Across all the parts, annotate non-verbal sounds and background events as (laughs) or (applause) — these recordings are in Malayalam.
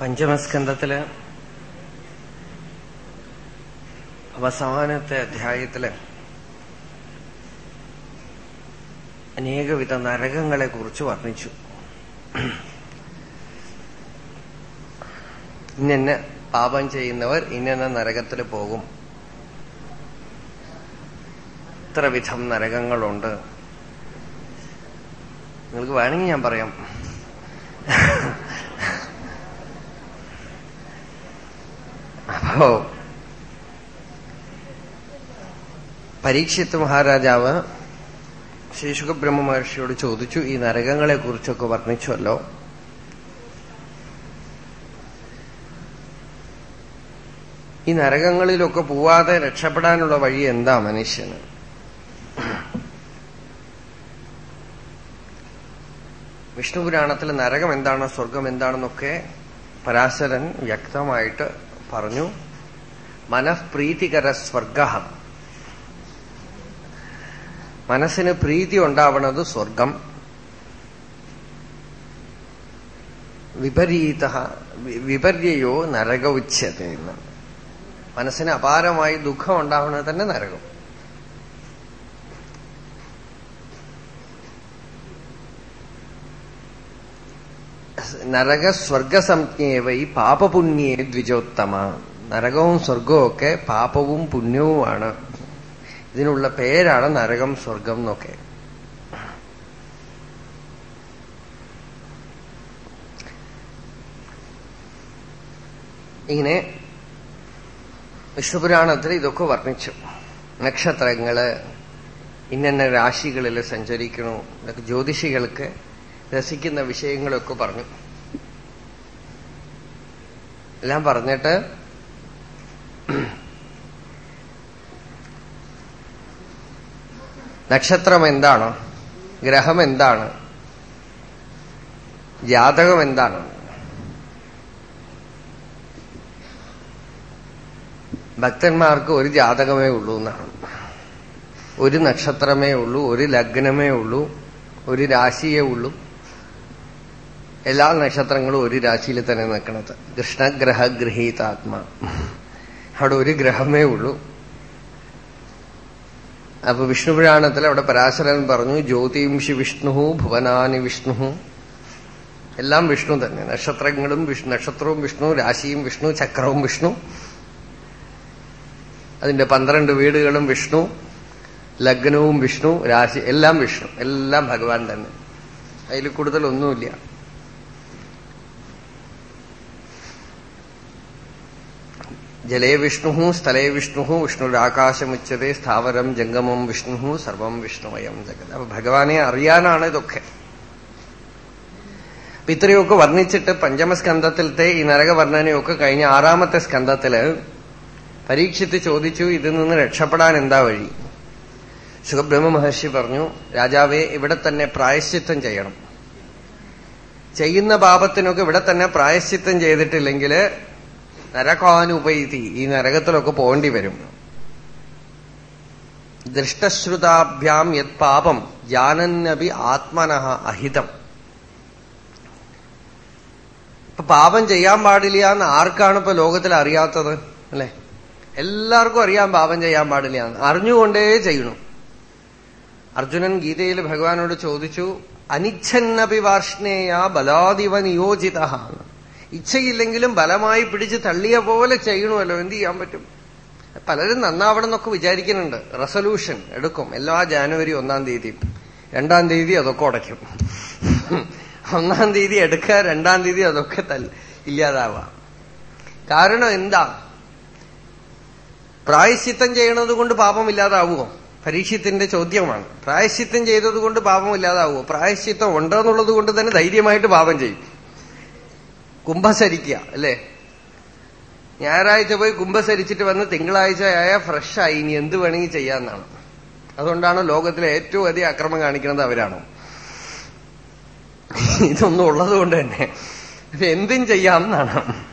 പഞ്ചമസ്കന്ധത്തിൽ അവസാനത്തെ അധ്യായത്തിൽ അനേകവിധ നരകങ്ങളെ കുറിച്ച് വർണിച്ചു. ഇന്നെ പാപം ചെയ്യുന്നവർ ഇന്നെ നരകത്തിൽ പോകും. ഇത്ര വിധം നരകങ്ങളുണ്ട്. നിങ്ങൾക്ക് വേണമെങ്കിൽ ഞാൻ പറയാം. അപ്പോ പരീക്ഷിത്ത് മഹാരാജാവ് ശേഷുഖബ്രഹ്മ മഹർഷിയോട് ചോദിച്ചു ഈ നരകങ്ങളെ കുറിച്ചൊക്കെ വർണിച്ചുവല്ലോ. ഈ നരകങ്ങളിലൊക്കെ പോവാതെ രക്ഷപ്പെടാനുള്ള വഴി എന്താ മനുഷ്യന്? വിഷ്ണുപുരാണത്തിൽ നരകം എന്താണ് സ്വർഗം എന്താണെന്നൊക്കെ പരാശരൻ വ്യക്തമായിട്ട് പറഞ്ഞു. മനഃപ്രീതികര സ്വർഗ മനസ്സിന് പ്രീതി ഉണ്ടാവണത് സ്വർഗം. വിപരീത വിപര്യയോ നരക ഉച്ചത എന്ന്. മനസ്സിന് അപാരമായി ദുഃഖം ഉണ്ടാവുന്നത് തന്നെ നരകം. നരക സ്വർഗസംജ്ഞേവൈ പാപപുണ്യേ ദ്വിജോത്തമ. നരകവും സ്വർഗവും ഒക്കെ പാപവും പുണ്യവുമാണ്. ഇതിനുള്ള പേരാണ് നരകം സ്വർഗം എന്നൊക്കെ. ഇങ്ങനെ വിഷ്ണുപുരാണത്തിൽ ഇതൊക്കെ വർണിച്ചു. നക്ഷത്രങ്ങൾ ഇന്ന രാശികളിൽ സഞ്ചരിക്കണു ഇതൊക്കെ ജ്യോതിഷികൾക്ക് രസിക്കുന്ന വിഷയങ്ങളൊക്കെ പറഞ്ഞു. എല്ലാം പറഞ്ഞിട്ട് (clears throat) നക്ഷത്രം എന്താണ്? ഗ്രഹം എന്താണ്? ജാതകം എന്താണ്? ഭക്തന്മാർക്ക് ഒരു ജാതകമേ ഉള്ളൂ എന്നാണ്. ഒരു നക്ഷത്രമേ ഉള്ളൂ ഒരു ലഗ്നമേ ഉള്ളൂ ഒരു രാശിയേ ഉള്ളൂ. എല്ലാ നക്ഷത്രങ്ങളും ഒരു രാശിയിൽ തന്നെ നിൽക്കണത് കൃഷ്ണഗ്രഹ ഗൃഹീതാത്മ. അവിടെ ഒരു ഗ്രഹമേ ഉള്ളൂ. അപ്പൊ വിഷ്ണുപുരാണത്തിൽ അവിടെ പരാശരൻ പറഞ്ഞു ജ്യോതിംഷി വിഷ്ണു ഭുവനാനി വിഷ്ണു എല്ലാം വിഷ്ണു തന്നെ. നക്ഷത്രങ്ങളും വിഷ്ണു നക്ഷത്രവും വിഷ്ണു രാശിയും വിഷ്ണു ചക്രവും വിഷ്ണു. അതിന്റെ പന്ത്രണ്ട് വീടുകളും വിഷ്ണു. ലഗ്നവും വിഷ്ണു രാശി എല്ലാം വിഷ്ണു. എല്ലാം ഭഗവാൻ തന്നെ. അതിൽ കൂടുതൽ ഒന്നുമില്ല ജലേ വിഷ്ണു സ്ഥലേ വിഷ്ണു വിഷ്ണുരാകാശമുച്ചതേ സ്ഥാവരം ജംഗമം വിഷ്ണു സർവം വിഷ്ണുമയം ജഗത്. അപ്പൊ ഭഗവാനെ അറിയാനാണ് ഇതൊക്കെ. ഇത്രയൊക്കെ വർണിച്ചിട്ട് പഞ്ചമസ്കന്ധത്തിലത്തെ ഈ നരകവർണനയൊക്കെ കഴിഞ്ഞ ആറാമത്തെ സ്കന്ധത്തിൽ പരീക്ഷിത്ത് ചോദിച്ചു ഇതിൽ നിന്ന് രക്ഷപ്പെടാൻ എന്താ വഴി? സുഖബ്രഹ്മ മഹർഷി പറഞ്ഞു രാജാവെ ഇവിടെ തന്നെ പ്രായശ്ചിത്തം ചെയ്യണം. ചെയ്യുന്ന പാപത്തിനൊക്കെ ഇവിടെ തന്നെ പ്രായശ്ചിത്തം ചെയ്തിട്ടില്ലെങ്കിൽ നരകാനുപൈതി ഈ നരകത്തിലൊക്കെ പോകേണ്ടി വരും. ദൃഷ്ടശ്രുതാഭ്യാം യത് പാപം ജാനന്നബി ആത്മന അഹിതം. ഇപ്പൊ പാപം ചെയ്യാൻ പാടില്ല എന്ന് ആർക്കാണ് ഇപ്പൊ ലോകത്തിൽ അറിയാത്തത്? അല്ലെ? എല്ലാവർക്കും അറിയാം പാപം ചെയ്യാൻ പാടില്ല എന്ന്. അറിഞ്ഞുകൊണ്ടേ ചെയ്യണു അർജുനൻ ഗീതയിൽ ഭഗവാനോട് ചോദിച്ചു അനിച്ഛന്നപി വാർഷ്ണേയ ബലാദിവ നിയോജിത ഇച്ഛയില്ലെങ്കിലും ബലമായി പിടിച്ച് തള്ളിയ പോലെ ചെയ്യണമല്ലോ എന്ത് ചെയ്യാൻ പറ്റും? പലരും നന്നാവണം എന്നൊക്കെ വിചാരിക്കുന്നുണ്ട്. റെസൊല്യൂഷൻ എടുക്കും. എല്ലാ ജാനുവരി ഒന്നാം തീയതി. രണ്ടാം തീയതി അതൊക്കെ ഉടയ്ക്കും. ഒന്നാം തീയതി എടുക്കുക രണ്ടാം തീയതി അതൊക്കെ ഇല്ലാതാവാം കാരണം എന്താ? പ്രായശ്ചിത്തം ചെയ്യണത് കൊണ്ട് പാപം ഇല്ലാതാവുമോ പരീക്ഷത്തിന്റെ ചോദ്യമാണ്. പ്രായശ്ചിത്തം ചെയ്തത് കൊണ്ട് പാപം ഇല്ലാതാവുമോ പ്രായശ്ചിത്തം ഉണ്ടെന്നുള്ളത് കൊണ്ട് തന്നെ ധൈര്യമായിട്ട് പാപം ചെയ്യും. കുംഭസരിക്കുക അല്ലേ? ഞായറാഴ്ച പോയി കുംഭസരിച്ചിട്ട് വന്ന് തിങ്കളാഴ്ച ആയ ഫ്രഷായി ഇനി എന്ത് വേണമെങ്കിൽ ചെയ്യാന്നാണ്. അതുകൊണ്ടാണ് ലോകത്തിലെ ഏറ്റവും അധികം അക്രമം കാണിക്കുന്നത് അവരാണ്. ഇതൊന്നും ഉള്ളത് കൊണ്ട് തന്നെ എന്തും ചെയ്യാമെന്നാണ്.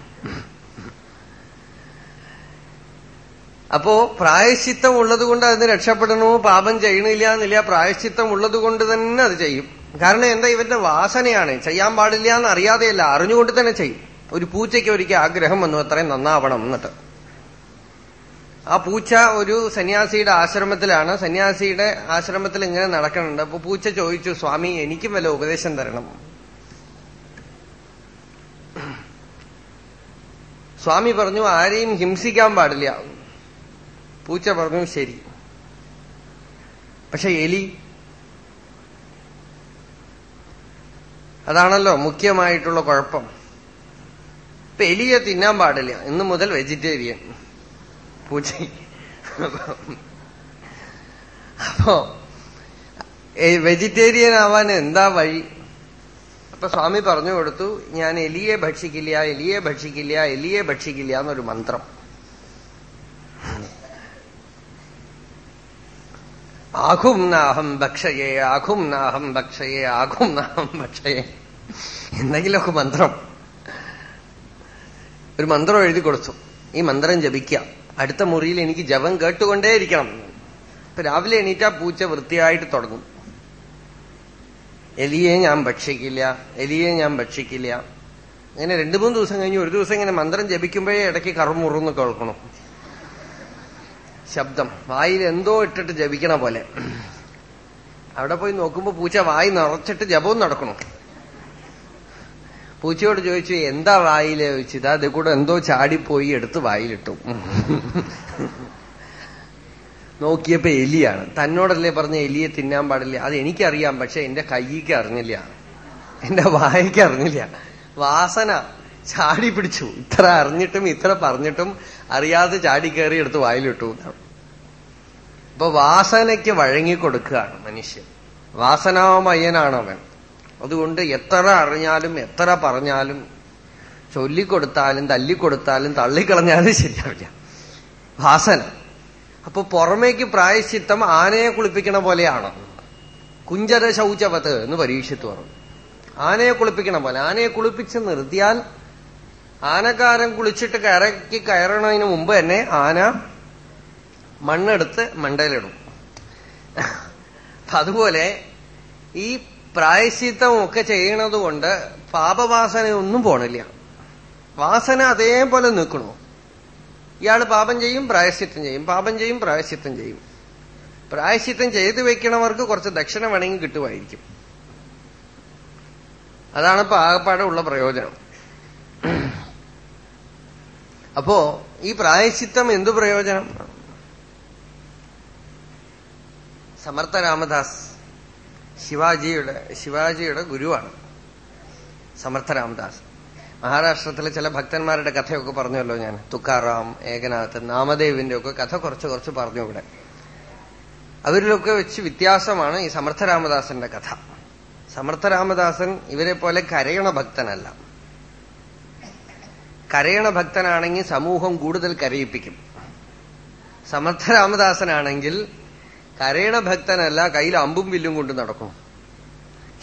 അപ്പോ പ്രായശ്ചിത്തം ഉള്ളത് കൊണ്ട് അതിന് രക്ഷപ്പെടണോ? പാപം ചെയ്യണില്ല എന്നില്ല പ്രായശ്ചിത്തം ഉള്ളത് കൊണ്ട് തന്നെ അത് ചെയ്യും. കാരണം എന്താ ഇവന്റെ വാസനയാണ്. ചെയ്യാൻ പാടില്ല എന്ന് അറിയാതെയല്ല അറിഞ്ഞുകൊണ്ട് തന്നെ ചെയ്യും. ഒരു പൂച്ചയ്ക്ക് ഒരിക്കൽ ആഗ്രഹം വന്നു അത്രയും നന്നാവണം എന്നിട്ട്. ആ പൂച്ച ഒരു സന്യാസിയുടെ ആശ്രമത്തിലാണ്. സന്യാസിയുടെ ആശ്രമത്തിൽ ഇങ്ങനെ നടക്കുന്നുണ്ട്. അപ്പൊ പൂച്ച ചോദിച്ചു സ്വാമി എനിക്കും വല്ല ഉപദേശം തരണം. സ്വാമി പറഞ്ഞു ആരെയും ഹിംസിക്കാൻ പാടില്ല. പൂച്ച പറഞ്ഞു ശരി. പക്ഷെ എലി അതാണല്ലോ മുഖ്യമായിട്ടുള്ള കുഴപ്പം. ഇപ്പൊ എലിയെ തിന്നാൻ പാടില്ല. ഇന്ന് മുതൽ വെജിറ്റേറിയൻ. പൂച്ച. അപ്പോ വെജിറ്റേറിയൻ ആവാൻ എന്താ വഴി? അപ്പൊ സ്വാമി പറഞ്ഞു കൊടുത്തു ഞാൻ എലിയെ ഭക്ഷിക്കില്ല എലിയെ ഭക്ഷിക്കില്ല എലിയെ ഭക്ഷിക്കില്ല എന്നൊരു മന്ത്രം. ആഘും നാഹം ഭക്ഷയേ ആഘും നാഹം ഭക്ഷയേ ആഘും നാഹം ഭക്ഷയേ. എന്തെങ്കിലുമൊക്കെ മന്ത്രം. ഒരു മന്ത്രം എഴുതി കൊടുത്തു. ഈ മന്ത്രം ജപിക്കാം അടുത്ത മുറിയിൽ എനിക്ക് ജപം കേട്ടുകൊണ്ടേയിരിക്കണം. ഇപ്പൊ രാവിലെ എണീറ്റാ പൂച്ച വൃത്തിയായിട്ട് തുടങ്ങും. എലിയെ ഞാൻ ഭക്ഷിക്കില്ല എലിയെ ഞാൻ ഭക്ഷിക്കില്ല. അങ്ങനെ രണ്ടു മൂന്ന് ദിവസം കഴിഞ്ഞ് ഒരു ദിവസം ഇങ്ങനെ മന്ത്രം ജപിക്കുമ്പോഴേ ഇടയ്ക്ക് കറുമുറുന്ന് കേൾക്കണം. ശബ്ദം. വായിൽ എന്തോ ഇട്ടിട്ട് ജപിക്കണ പോലെ. അവിടെ പോയി നോക്കുമ്പോ പൂച്ച വായി നിറച്ചിട്ട് ജപവും നടക്കണം. പൂച്ചയോട് ചോദിച്ചു എന്താ വായിൽ ചോദിച്ചത് അത് കൂടെ എന്തോ ചാടിപ്പോയി എടുത്ത് വായിലിട്ടു. നോക്കിയപ്പോ എലിയാണ്. തന്നോടല്ലേ പറഞ്ഞ എലിയെ തിന്നാൻ പാടില്ല. അത് എനിക്കറിയാം പക്ഷെ എന്റെ കൈക്ക് അറിഞ്ഞില്ല. എന്റെ വായിക്ക് അറിഞ്ഞില്ല. വാസന. ചാടി പിടിച്ചു. ഇത്ര അറിഞ്ഞിട്ടും ഇത്ര പറഞ്ഞിട്ടും അറിയാതെ ചാടി കയറി എടുത്ത് വായിലിട്ടു. അപ്പൊ വാസനയ്ക്ക് വഴങ്ങിക്കൊടുക്കുകയാണ് മനുഷ്യൻ. വാസനാമയനാണ് അവൻ അതുകൊണ്ട് എത്ര അറിഞ്ഞാലും എത്ര പറഞ്ഞാലും ചൊല്ലിക്കൊടുത്താലും തല്ലിക്കൊടുത്താലും തള്ളിക്കളഞ്ഞാലും ശരിയാവില്ല. വാസന. അപ്പൊ പുറമേക്ക് പ്രായശ്ചിത്തം ആനയെ കുളിപ്പിക്കണ പോലെയാണ്? കുഞ്ചര ശൗചവത് എന്ന് പരീക്ഷിച്ചു പറഞ്ഞു. ആനയെ കുളിപ്പിക്കണ പോലെ. ആനയെ കുളിപ്പിച്ച് നിർത്തിയാൽ ആനക്കാരൻ കുളിച്ചിട്ട് കയറക്കി കയറണതിന് മുമ്പ് തന്നെ ആന മണ്ണെടുത്ത് മണ്ടയിലിടും. അതുപോലെ ഈ പ്രായശ്ചിത്തമൊക്കെ ചെയ്യണത് കൊണ്ട് പാപവാസനയൊന്നും പോണില്ല. വാസന അതേപോലെ നിൽക്കണു. ഇയാൾ പാപം ചെയ്യും പ്രായശ്ചിത്തം ചെയ്യും. പാപം ചെയ്യും പ്രായശ്ചിത്തം ചെയ്യും. പ്രായശ്ചിത്തം ചെയ്തു വെക്കണവർക്ക് കുറച്ച് ദക്ഷിണ വേണമെങ്കിൽ കിട്ടുമായിരിക്കും. അതാണ് പാകപ്പാടുള്ള പ്രയോജനം. അപ്പോ ഈ പ്രായശിത്തം എന്തു പ്രയോജനം? സമർത്ഥ രാമദാസ് ശിവാജിയുടെ ശിവാജിയുടെ ഗുരുവാണ്. സമർത്ഥ രാമദാസ്. മഹാരാഷ്ട്രത്തിലെ ചില ഭക്തന്മാരുടെ കഥയൊക്കെ പറഞ്ഞല്ലോ ഞാൻ. തുക്കാറാം ഏകനാഥൻ നാമദേവിന്റെ ഒക്കെ കഥ കുറച്ച് കുറച്ച് പറഞ്ഞു ഇവിടെ. അവരിലൊക്കെ വെച്ച് വ്യത്യാസമാണ് ഈ സമർത്ഥ രാമദാസന്റെ കഥ. സമർത്ഥ രാമദാസൻ ഇവരെ പോലെ കരയണ ഭക്തനല്ല. കരയണ ഭക്തനാണെങ്കിൽ സമൂഹം കൂടുതൽ കരയിപ്പിക്കും. സമർത്ഥ രാമദാസനാണെങ്കിൽ കരയണ ഭക്തനല്ല കയ്യിൽ അമ്പും വില്ലും കൊണ്ട് നടക്കും.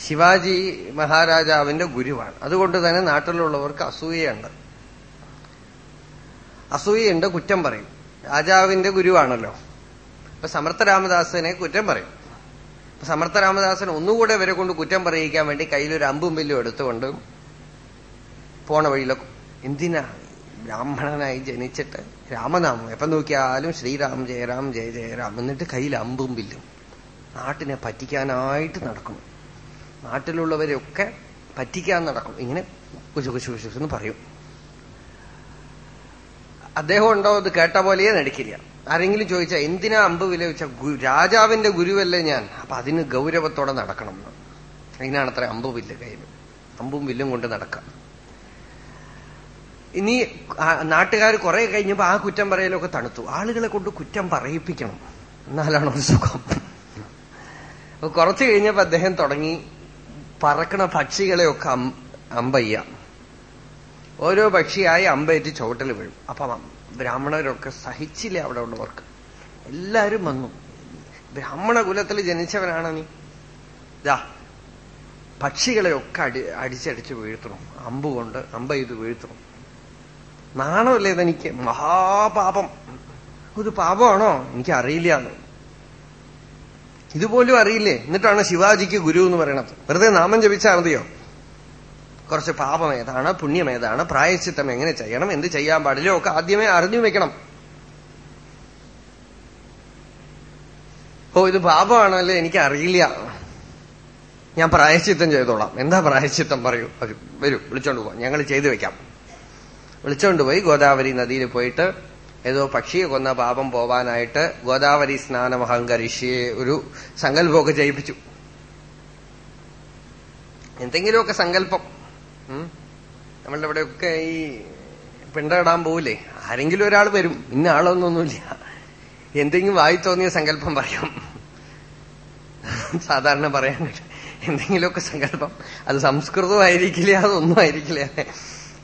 ശിവാജി മഹാരാജാവിന്റെ ഗുരുവാണ്. അതുകൊണ്ട് തന്നെ നാട്ടിലുള്ളവർക്ക് അസൂയയുണ്ട്. അസൂയയുണ്ട് കുറ്റം പറയും. രാജാവിന്റെ ഗുരുവാണല്ലോ. അപ്പൊ സമർത്ഥ രാമദാസനെ കുറ്റം പറയും. സമർത്ഥ രാമദാസൻ ഒന്നുകൂടെ ഇവരെ കൊണ്ട് കുറ്റം പറയിക്കാൻ വേണ്ടി കയ്യിലൊരു അമ്പും വില്ലും എടുത്തുകൊണ്ട് പോണ വഴിയിലൊക്കെ എന്തിനാ ബ്രാഹ്മണനായി ജനിച്ചിട്ട് രാമനാമം? എപ്പം നോക്കിയാലും ശ്രീരാം ജയറാം ജയ ജയറാം എന്നിട്ട് കയ്യിൽ അമ്പും വില്ലും. നാട്ടിനെ പറ്റിക്കാനായിട്ട് നടക്കും നാട്ടിലുള്ളവരെയൊക്കെ പറ്റിക്കാൻ നടക്കും. ഇങ്ങനെ കുശു കുശു കുശു എന്ന് പറയും. അദ്ദേഹം ഉണ്ടോ അത് കേട്ട പോലെയേ നടിക്കില്ല. ആരെങ്കിലും ചോദിച്ചാൽ എന്തിനാ അമ്പ് വില വെച്ച രാജാവിന്റെ ഗുരുവല്ലേ ഞാൻ? അപ്പൊ അതിന് ഗൗരവത്തോടെ നടക്കണം അതിനാണ് അത്ര അമ്പ് വില്ല് കയ്യിൽ അമ്പും വില്ലും കൊണ്ട് നടക്കാം. ഇനി നാട്ടുകാർ കുറെ കഴിഞ്ഞപ്പോ ആ കുറ്റം പറയലൊക്കെ തണുത്തു. ആളുകളെ കൊണ്ട് കുറ്റം പറയിപ്പിക്കണം. എന്നാലാണ് ഒരു സുഖം. കുറച്ചു കഴിഞ്ഞപ്പോ അദ്ദേഹം തുടങ്ങി പറക്കണ പക്ഷികളെയൊക്കെ അമ്പയ്യ. ഓരോ പക്ഷിയായി അമ്പേറ്റ് ചുവട്ടിൽ വീഴും. അപ്പൊ ബ്രാഹ്മണരൊക്കെ സഹിച്ചില്ല അവിടെ ഉള്ളവർക്ക്? എല്ലാരും വന്നു. ബ്രാഹ്മണ കുലത്തിൽ ജനിച്ചവനാണ് നീ. ഇതാ പക്ഷികളെയൊക്കെ അടി അടിച്ചടിച്ച് വീഴ്ത്തണം അമ്പ് കൊണ്ട് അമ്പ ചെയ്ത് വീഴ്ത്തണം നാണമല്ലേ ഇതെനിക്ക്? മഹാപാപം. ഒരു പാപമാണോ? എനിക്ക് അറിയില്ല ഇതുപോലും അറിയില്ലേ? എന്നിട്ടാണ് ശിവാജിക്ക് ഗുരു എന്ന് പറയണത്. വെറുതെ നാമം ജപിച്ചാൽ മതിയോ? കുറച്ച് പാപം ഏതാണ്? പുണ്യം ഏതാണ്? പ്രായശ്ചിത്തം എങ്ങനെ ചെയ്യണം? എന്ത് ചെയ്യാൻ പാടില്ല? ഒക്കെ ആദ്യമേ അറിഞ്ഞു വെക്കണം. ഓ ഇത് പാപമാണല്ലേ? എനിക്ക് അറിയില്ല ഞാൻ പ്രായശ്ചിത്തം ചെയ്തോളാം. എന്താ പ്രായശ്ചിത്തം? പറയൂ. വരൂ വരൂ വിളിച്ചോണ്ട് പോവാം. ഞങ്ങൾ ചെയ്തു വെക്കാം. വിളിച്ചോണ്ട് പോയി ഗോദാവരി നദിയിൽ പോയിട്ട് ഏതോ പക്ഷിയെ കൊന്ന പാപം പോവാനായിട്ട് ഗോദാവരി സ്നാനം അഹങ്കരിഷ്യെ ഒരു സങ്കല്പമൊക്കെ ചെയ്യിപ്പിച്ചു. എന്തെങ്കിലുമൊക്കെ സങ്കല്പം. നമ്മളുടെ ഇവിടെയൊക്കെ ഈ പിണ്ടയിടാൻ പോവില്ലേ? ആരെങ്കിലും ഒരാൾ വരും. ഇന്ന ആളൊന്നൊന്നുമില്ല. എന്തെങ്കിലും വായി തോന്നിയ സങ്കല്പം പറയാം. സാധാരണ പറയാനായിട്ട് എന്തെങ്കിലുമൊക്കെ സങ്കല്പം. അത് സംസ്കൃതമായിരിക്കില്ല? അതൊന്നും ആയിരിക്കില്ല.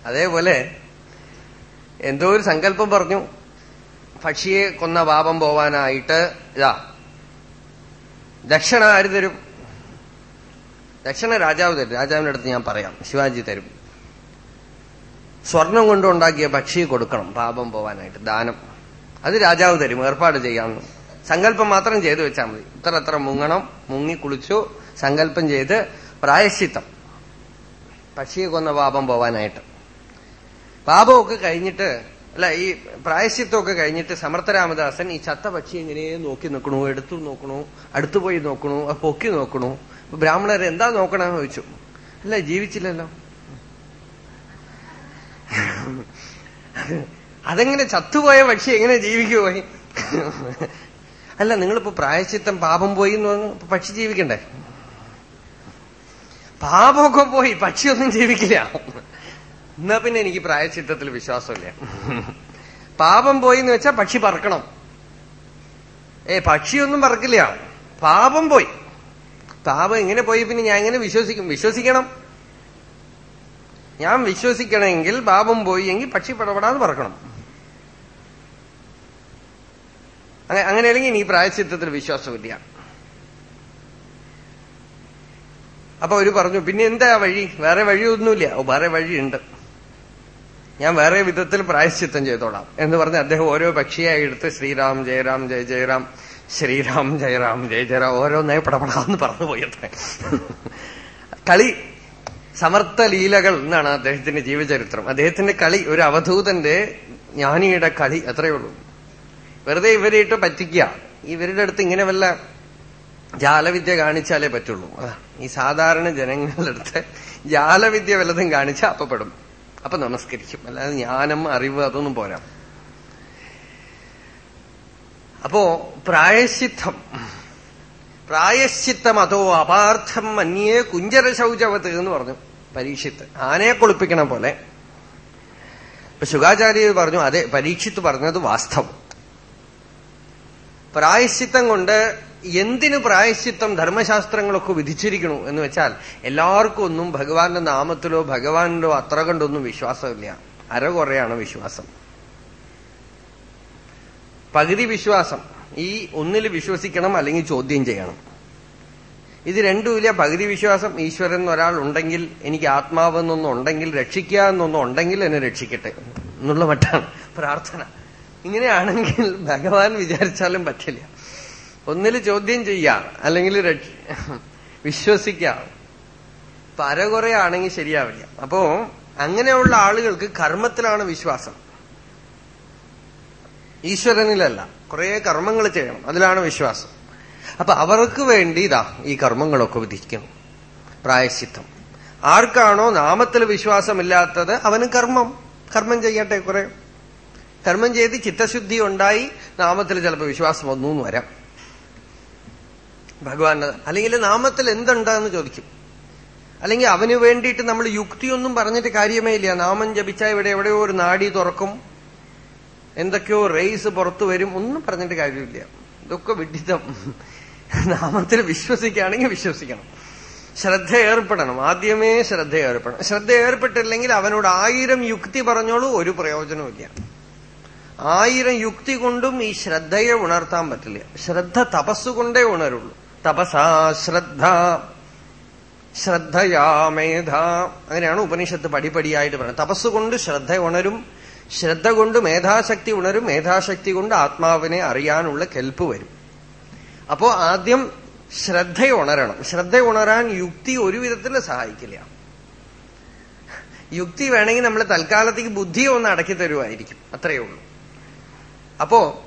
അതേപോലെ എന്തോ ഒരു സങ്കല്പം പറഞ്ഞു. പക്ഷിയെ കൊന്ന പാപം പോവാനായിട്ട് ഇതാ. ദക്ഷിണ ആര് തരും? ദക്ഷിണ രാജാവ് തരും. രാജാവിന്റെ അടുത്ത് ഞാൻ പറയാം. ശിവാജി തരും. സ്വർണം കൊണ്ടുണ്ടാക്കിയ പക്ഷിയെ കൊടുക്കണം പാപം പോവാനായിട്ട്. ദാനം. അത് രാജാവ് തരും. ഏർപ്പാട് ചെയ്യാം സങ്കല്പം മാത്രം ചെയ്തു വെച്ചാൽ മതി. ഇത്ര അത്ര മുങ്ങണം മുങ്ങി കുളിച്ചു സങ്കല്പം ചെയ്ത് പ്രായശ്ചിത്തം. പക്ഷിയെ കൊന്ന പാപം പോവാനായിട്ട്. പാപമൊക്കെ കഴിഞ്ഞിട്ട് അല്ല ഈ പ്രായശ്ചിത്തമൊക്കെ കഴിഞ്ഞിട്ട് സമർത്ഥരാമദാസൻ ഈ ചത്ത പക്ഷി ഇങ്ങനെ നോക്കി നിൽക്കണു? എടുത്തു നോക്കണു? അടുത്തു പോയി നോക്കണു? പൊക്കി നോക്കണു? ബ്രാഹ്മണർ എന്താ നോക്കണമെന്ന് ചോദിച്ചു. അല്ല ജീവിച്ചില്ലല്ലോ. അതെങ്ങനെ ചത്തുപോയ പക്ഷി എങ്ങനെ ജീവിക്കുപോയി അല്ല നിങ്ങളിപ്പോ പ്രായശ്ചിത്തം പാപം പോയി എന്ന് പറഞ്ഞു പക്ഷി ജീവിക്കണ്ടേ? പാപമൊക്കെ പോയി പക്ഷിയൊന്നും ജീവിക്കില്ല. എന്നാ പിന്നെ എനിക്ക് പ്രായച്ചിത്തത്തിൽ വിശ്വാസമില്ല. പാപം പോയി എന്ന് വെച്ചാൽ പക്ഷി പറക്കണം. ഏ പക്ഷിയൊന്നും പറക്കില്ല. പാപം പോയി. പാപം എങ്ങനെ പോയി പിന്നെ ഞാൻ എങ്ങനെ വിശ്വസിക്കും? വിശ്വസിക്കണം. ഞാൻ വിശ്വസിക്കണമെങ്കിൽ പാപം പോയി എങ്കിൽ പക്ഷി പടപടാന്ന് പറക്കണം. അങ്ങ- അങ്ങനെയാണെങ്കിൽ എനിക്ക് പ്രായച്ചിത്തത്തിൽ വിശ്വാസമില്ല. അപ്പൊ അവർ പറഞ്ഞു പിന്നെ എന്താ വഴി? വേറെ വഴിയൊന്നുമില്ല. ഓ വേറെ വഴിയുണ്ട്. ഞാൻ വേറെ വിധത്തിൽ പ്രായശ്ചിത്തം ചെയ്തോളാം എന്ന് പറഞ്ഞ് അദ്ദേഹം ഓരോ പക്ഷിയായി എടുത്ത് ശ്രീറാം ജയറാം ജയ ജയറാം ശ്രീറാം ജയറാം ജയ ജയറാം ഓരോന്നായി പടപടാന്ന് പറഞ്ഞു പോയത്രേ കളി സമർത്ഥ ലീലകൾ എന്നാണ് അദ്ദേഹത്തിന്റെ ജീവചരിത്രം. അദ്ദേഹത്തിന്റെ കളി ഒരു അവധൂതന്റെ ജ്ഞാനിയുടെ കളി അത്രയേ ഉള്ളൂ. വെറുതെ ഇവരെ ഇട്ട് പറ്റിക്കുക. ഇവരുടെ അടുത്ത് ഇങ്ങനെ വല്ല ജാലവിദ്യ കാണിച്ചാലേ പറ്റുള്ളൂ. അതാണ് ഈ സാധാരണ ജനങ്ങളുടെ അടുത്ത് ജാലവിദ്യ വല്ലതും കാണിച്ചാൽ അപ്പപ്പെടും. അപ്പൊ നമസ്കരിക്കും അല്ലാതെ ജ്ഞാനം അറിവ് അതൊന്നും പോരാ. അപ്പോ പ്രായശ്ചിത്തം. പ്രായശ്ചിത്തം അതോ അപാർത്ഥം മന്യേ കുഞ്ചര ശൗചവത്ത് എന്ന് പറഞ്ഞു പരീക്ഷിത്ത്. ആനയെ കുളിപ്പിക്കണ പോലെ. ഇപ്പൊ ശുഖാചാര്യ പറഞ്ഞു അതെ പരീക്ഷിത്ത് പറഞ്ഞത് വാസ്തവം. പ്രായശ്ചിത്തം കൊണ്ട് എന്തിന് പ്രായശ്ചിത്തം ധർമ്മശാസ്ത്രങ്ങളൊക്കെ വിധിച്ചിരിക്കണു എന്ന് വെച്ചാൽ എല്ലാവർക്കും ഒന്നും ഭഗവാന്റെ നാമത്തിലോ ഭഗവാനിലോ അത്ര കണ്ടൊന്നും വിശ്വാസമില്ല. അര കുറയാണ് വിശ്വാസം. പകുതി വിശ്വാസം. ഈ ഒന്നിൽ വിശ്വസിക്കണം അല്ലെങ്കിൽ ചോദ്യം ചെയ്യണം. ഇത് രണ്ടുമില്ല പകുതി വിശ്വാസം ഈശ്വരൻ ഒരാൾ ഉണ്ടെങ്കിൽ എനിക്ക് ആത്മാവെന്നൊന്നുണ്ടെങ്കിൽ രക്ഷിക്കുക എന്നൊന്നും ഉണ്ടെങ്കിൽ എന്നെ രക്ഷിക്കട്ടെ. എന്നുള്ള മട്ടാണ് പ്രാർത്ഥന. ഇങ്ങനെയാണെങ്കിൽ (laughs) ഭഗവാൻ വിചാരിച്ചാലും പറ്റില്ല. ഒന്നിൽ ചോദ്യം ചെയ്യാം അല്ലെങ്കിൽ വിശ്വസിക്കാം. പരകുറെ ആണെങ്കിൽ ശരിയാവില്ല. അപ്പോ അങ്ങനെയുള്ള ആളുകൾക്ക് കർമ്മത്തിലാണ് വിശ്വാസം. ഈശ്വരനിലല്ല. കുറെ കർമ്മങ്ങൾ ചെയ്യണം. അതിലാണ് വിശ്വാസം. അപ്പൊ അവർക്ക് വേണ്ടി ഇതാ ഈ കർമ്മങ്ങളൊക്കെ വിധിക്കണം. പ്രായശിത്തം ആർക്കാണോ നാമത്തിൽ വിശ്വാസമില്ലാത്തത് അവന് കർമ്മം. കർമ്മം ചെയ്യട്ടെ കുറെ. കർമ്മം ചെയ്ത് ചിത്തശുദ്ധി ഉണ്ടായി നാമത്തിൽ ചിലപ്പോൾ വിശ്വാസം വന്നു എന്ന് വരാം. ഭഗവാന്റെ അല്ലെങ്കിൽ നാമത്തിൽ എന്തുണ്ടെന്ന് ചോദിക്കും. അല്ലെങ്കിൽ അവന് വേണ്ടിയിട്ട് നമ്മൾ യുക്തിയൊന്നും പറഞ്ഞിട്ട് കാര്യമേ ഇല്ല. നാമം ജപിച്ചാൽ ഇവിടെ എവിടെയോ ഒരു നാടി തുറക്കും. എന്തൊക്കെയോ റേസ് പുറത്തു വരും. ഒന്നും പറഞ്ഞിട്ട് കാര്യമില്ല. ഇതൊക്കെ വിഡിതം. നാമത്തിൽ വിശ്വസിക്കുകയാണെങ്കിൽ വിശ്വസിക്കണം. ശ്രദ്ധ ഏർപ്പെടണം. ആദ്യമേ ശ്രദ്ധ ഏർപ്പെടണം. ശ്രദ്ധ ഏർപ്പെട്ടില്ലെങ്കിൽ അവനോട് ആയിരം യുക്തി പറഞ്ഞോളൂ ഒരു പ്രയോജനവുമില്ല. ആയിരം യുക്തി കൊണ്ടും ഈ ശ്രദ്ധയെ ഉണർത്താൻ പറ്റില്ല. ശ്രദ്ധ തപസ്സുകൊണ്ടേ ഉണരുള്ളൂ. തപസാ ശ്രദ്ധ ശ്രദ്ധയാ മേധ. അങ്ങനെയാണ് ഉപനിഷത്ത് പടിപടിയായിട്ട് പറയുന്നത്. തപസ്സുകൊണ്ട് ശ്രദ്ധ ഉണരും ശ്രദ്ധ കൊണ്ട് മേധാശക്തി ഉണരും മേധാശക്തി കൊണ്ട് ആത്മാവിനെ അറിയാനുള്ള കെൽപ്പ് വരും. അപ്പോ ആദ്യം ശ്രദ്ധ ഉണരണം. ശ്രദ്ധ ഉണരാൻ യുക്തി ഒരു വിധത്തിൽ സഹായിക്കില്ല. യുക്തി വേണമെങ്കിൽ നമ്മൾ തൽക്കാലത്തേക്ക് ബുദ്ധിയെ ഒന്ന് അടക്കി തരുമായിരിക്കും അത്രയേ ഉള്ളൂ. അപ്പോ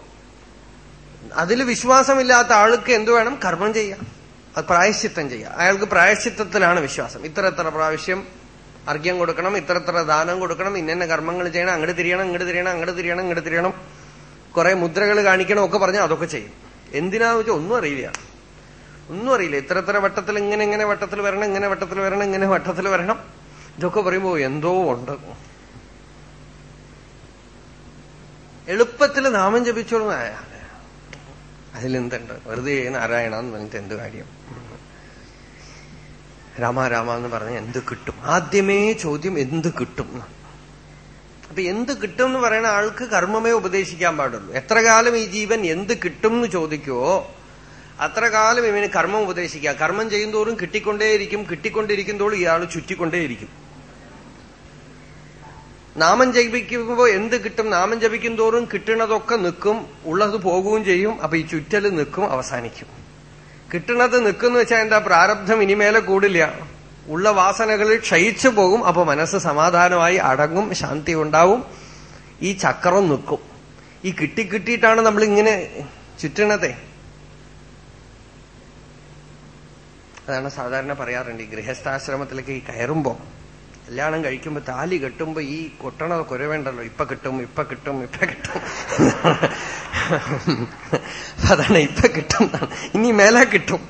അതിൽ വിശ്വാസമില്ലാത്ത ആൾക്ക് എന്തു വേണം? കർമ്മം ചെയ്യാം. അത് പ്രായശ്ചിത്തം ചെയ്യാം. അയാൾക്ക് പ്രായശ്ചിത്തത്തിലാണ് വിശ്വാസം. ഇത്ര എത്ര പ്രാവശ്യം അർഘ്യം കൊടുക്കണം ഇത്ര എത്ര ദാനം കൊടുക്കണം ഇന്നെ കർമ്മങ്ങൾ ചെയ്യണം അങ്ങട് തിരിയണം ഇങ്ങട് തിരിയണം അങ്ങട് തിരിയണം ഇങ്ങട് തിരിയണം. കുറെ മുദ്രകൾ കാണിക്കണം ഒക്കെ പറഞ്ഞാൽ അതൊക്കെ ചെയ്യും. എന്തിനാന്ന് വെച്ചാൽ ഒന്നും അറിയില്ല. ഒന്നും അറിയില്ല. ഇത്ര എത്ര വട്ടത്തിൽ ഇങ്ങനെ ഇങ്ങനെ വട്ടത്തിൽ വരണം ഇങ്ങനെ വട്ടത്തിൽ വരണം ഇങ്ങനെ വട്ടത്തിൽ വരണം. ഇതൊക്കെ പറയുമ്പോ എന്തോ ഉണ്ട്. എളുപ്പത്തിൽ നാമം ജപിച്ചോളും അതിലെന്തുണ്ട്? വെറുതെ നാരായണ എന്ന് പറഞ്ഞിട്ട് എന്ത് കാര്യം? രാമ രാമ എന്ന് പറഞ്ഞ എന്ത് കിട്ടും? ആദ്യമേ ചോദ്യം എന്ത് കിട്ടും? അപ്പൊ എന്ത് കിട്ടും എന്ന് പറയുന്ന ആൾക്ക് കർമ്മമേ ഉപദേശിക്കാൻ പാടുള്ളൂ. എത്ര കാലം ഈ ജീവൻ എന്ത് കിട്ടും എന്ന് ചോദിക്കുവോ അത്ര കാലം ഇവന് കർമ്മം ഉപദേശിക്കാം. കർമ്മം ചെയ്യുന്തോറും കിട്ടിക്കൊണ്ടേയിരിക്കും. കിട്ടിക്കൊണ്ടിരിക്കുന്തോറും ഇയാൾ ചുറ്റിക്കൊണ്ടേയിരിക്കും. നാമം ജപിക്കുമ്പോ എന്ത് കിട്ടും? നാമം ജപിക്കും തോറും കിട്ടുന്നതൊക്കെ നിൽക്കും ഉള്ളത് പോകുകയും ചെയ്യും അപ്പൊ ഈ ചുറ്റൽ നിൽക്കും അവസാനിക്കും. കിട്ടുന്നത് നിൽക്കുന്നു വെച്ചാൽ എന്താ പ്രാരബ്ധം ഇനിമേലെ കൂടില്ല. ഉള്ള വാസനകളിൽ ക്ഷയിച്ചു പോകും അപ്പൊ മനസ്സ് സമാധാനമായി അടങ്ങും ശാന്തി ഉണ്ടാവും ഈ ചക്രം നിൽക്കും. ഈ കിട്ടി കിട്ടിയിട്ടാണ് നമ്മൾ ഇങ്ങനെ ചുറ്റണതേ. അതാണ് സാധാരണ പറയാറുണ്ട് ഈ ഗൃഹസ്ഥാശ്രമത്തിലേക്ക് ഈ കയറുമ്പോ. കല്യാണം കഴിക്കുമ്പോ താലി കെട്ടുമ്പോ ഈ കൊട്ടണ കുരവേണ്ടല്ലോ ഇപ്പൊ കിട്ടും ഇപ്പൊ കിട്ടും ഇപ്പൊ കിട്ടും. അതാണ് ഇപ്പൊ കിട്ടും ഇനി മേലെ കിട്ടും.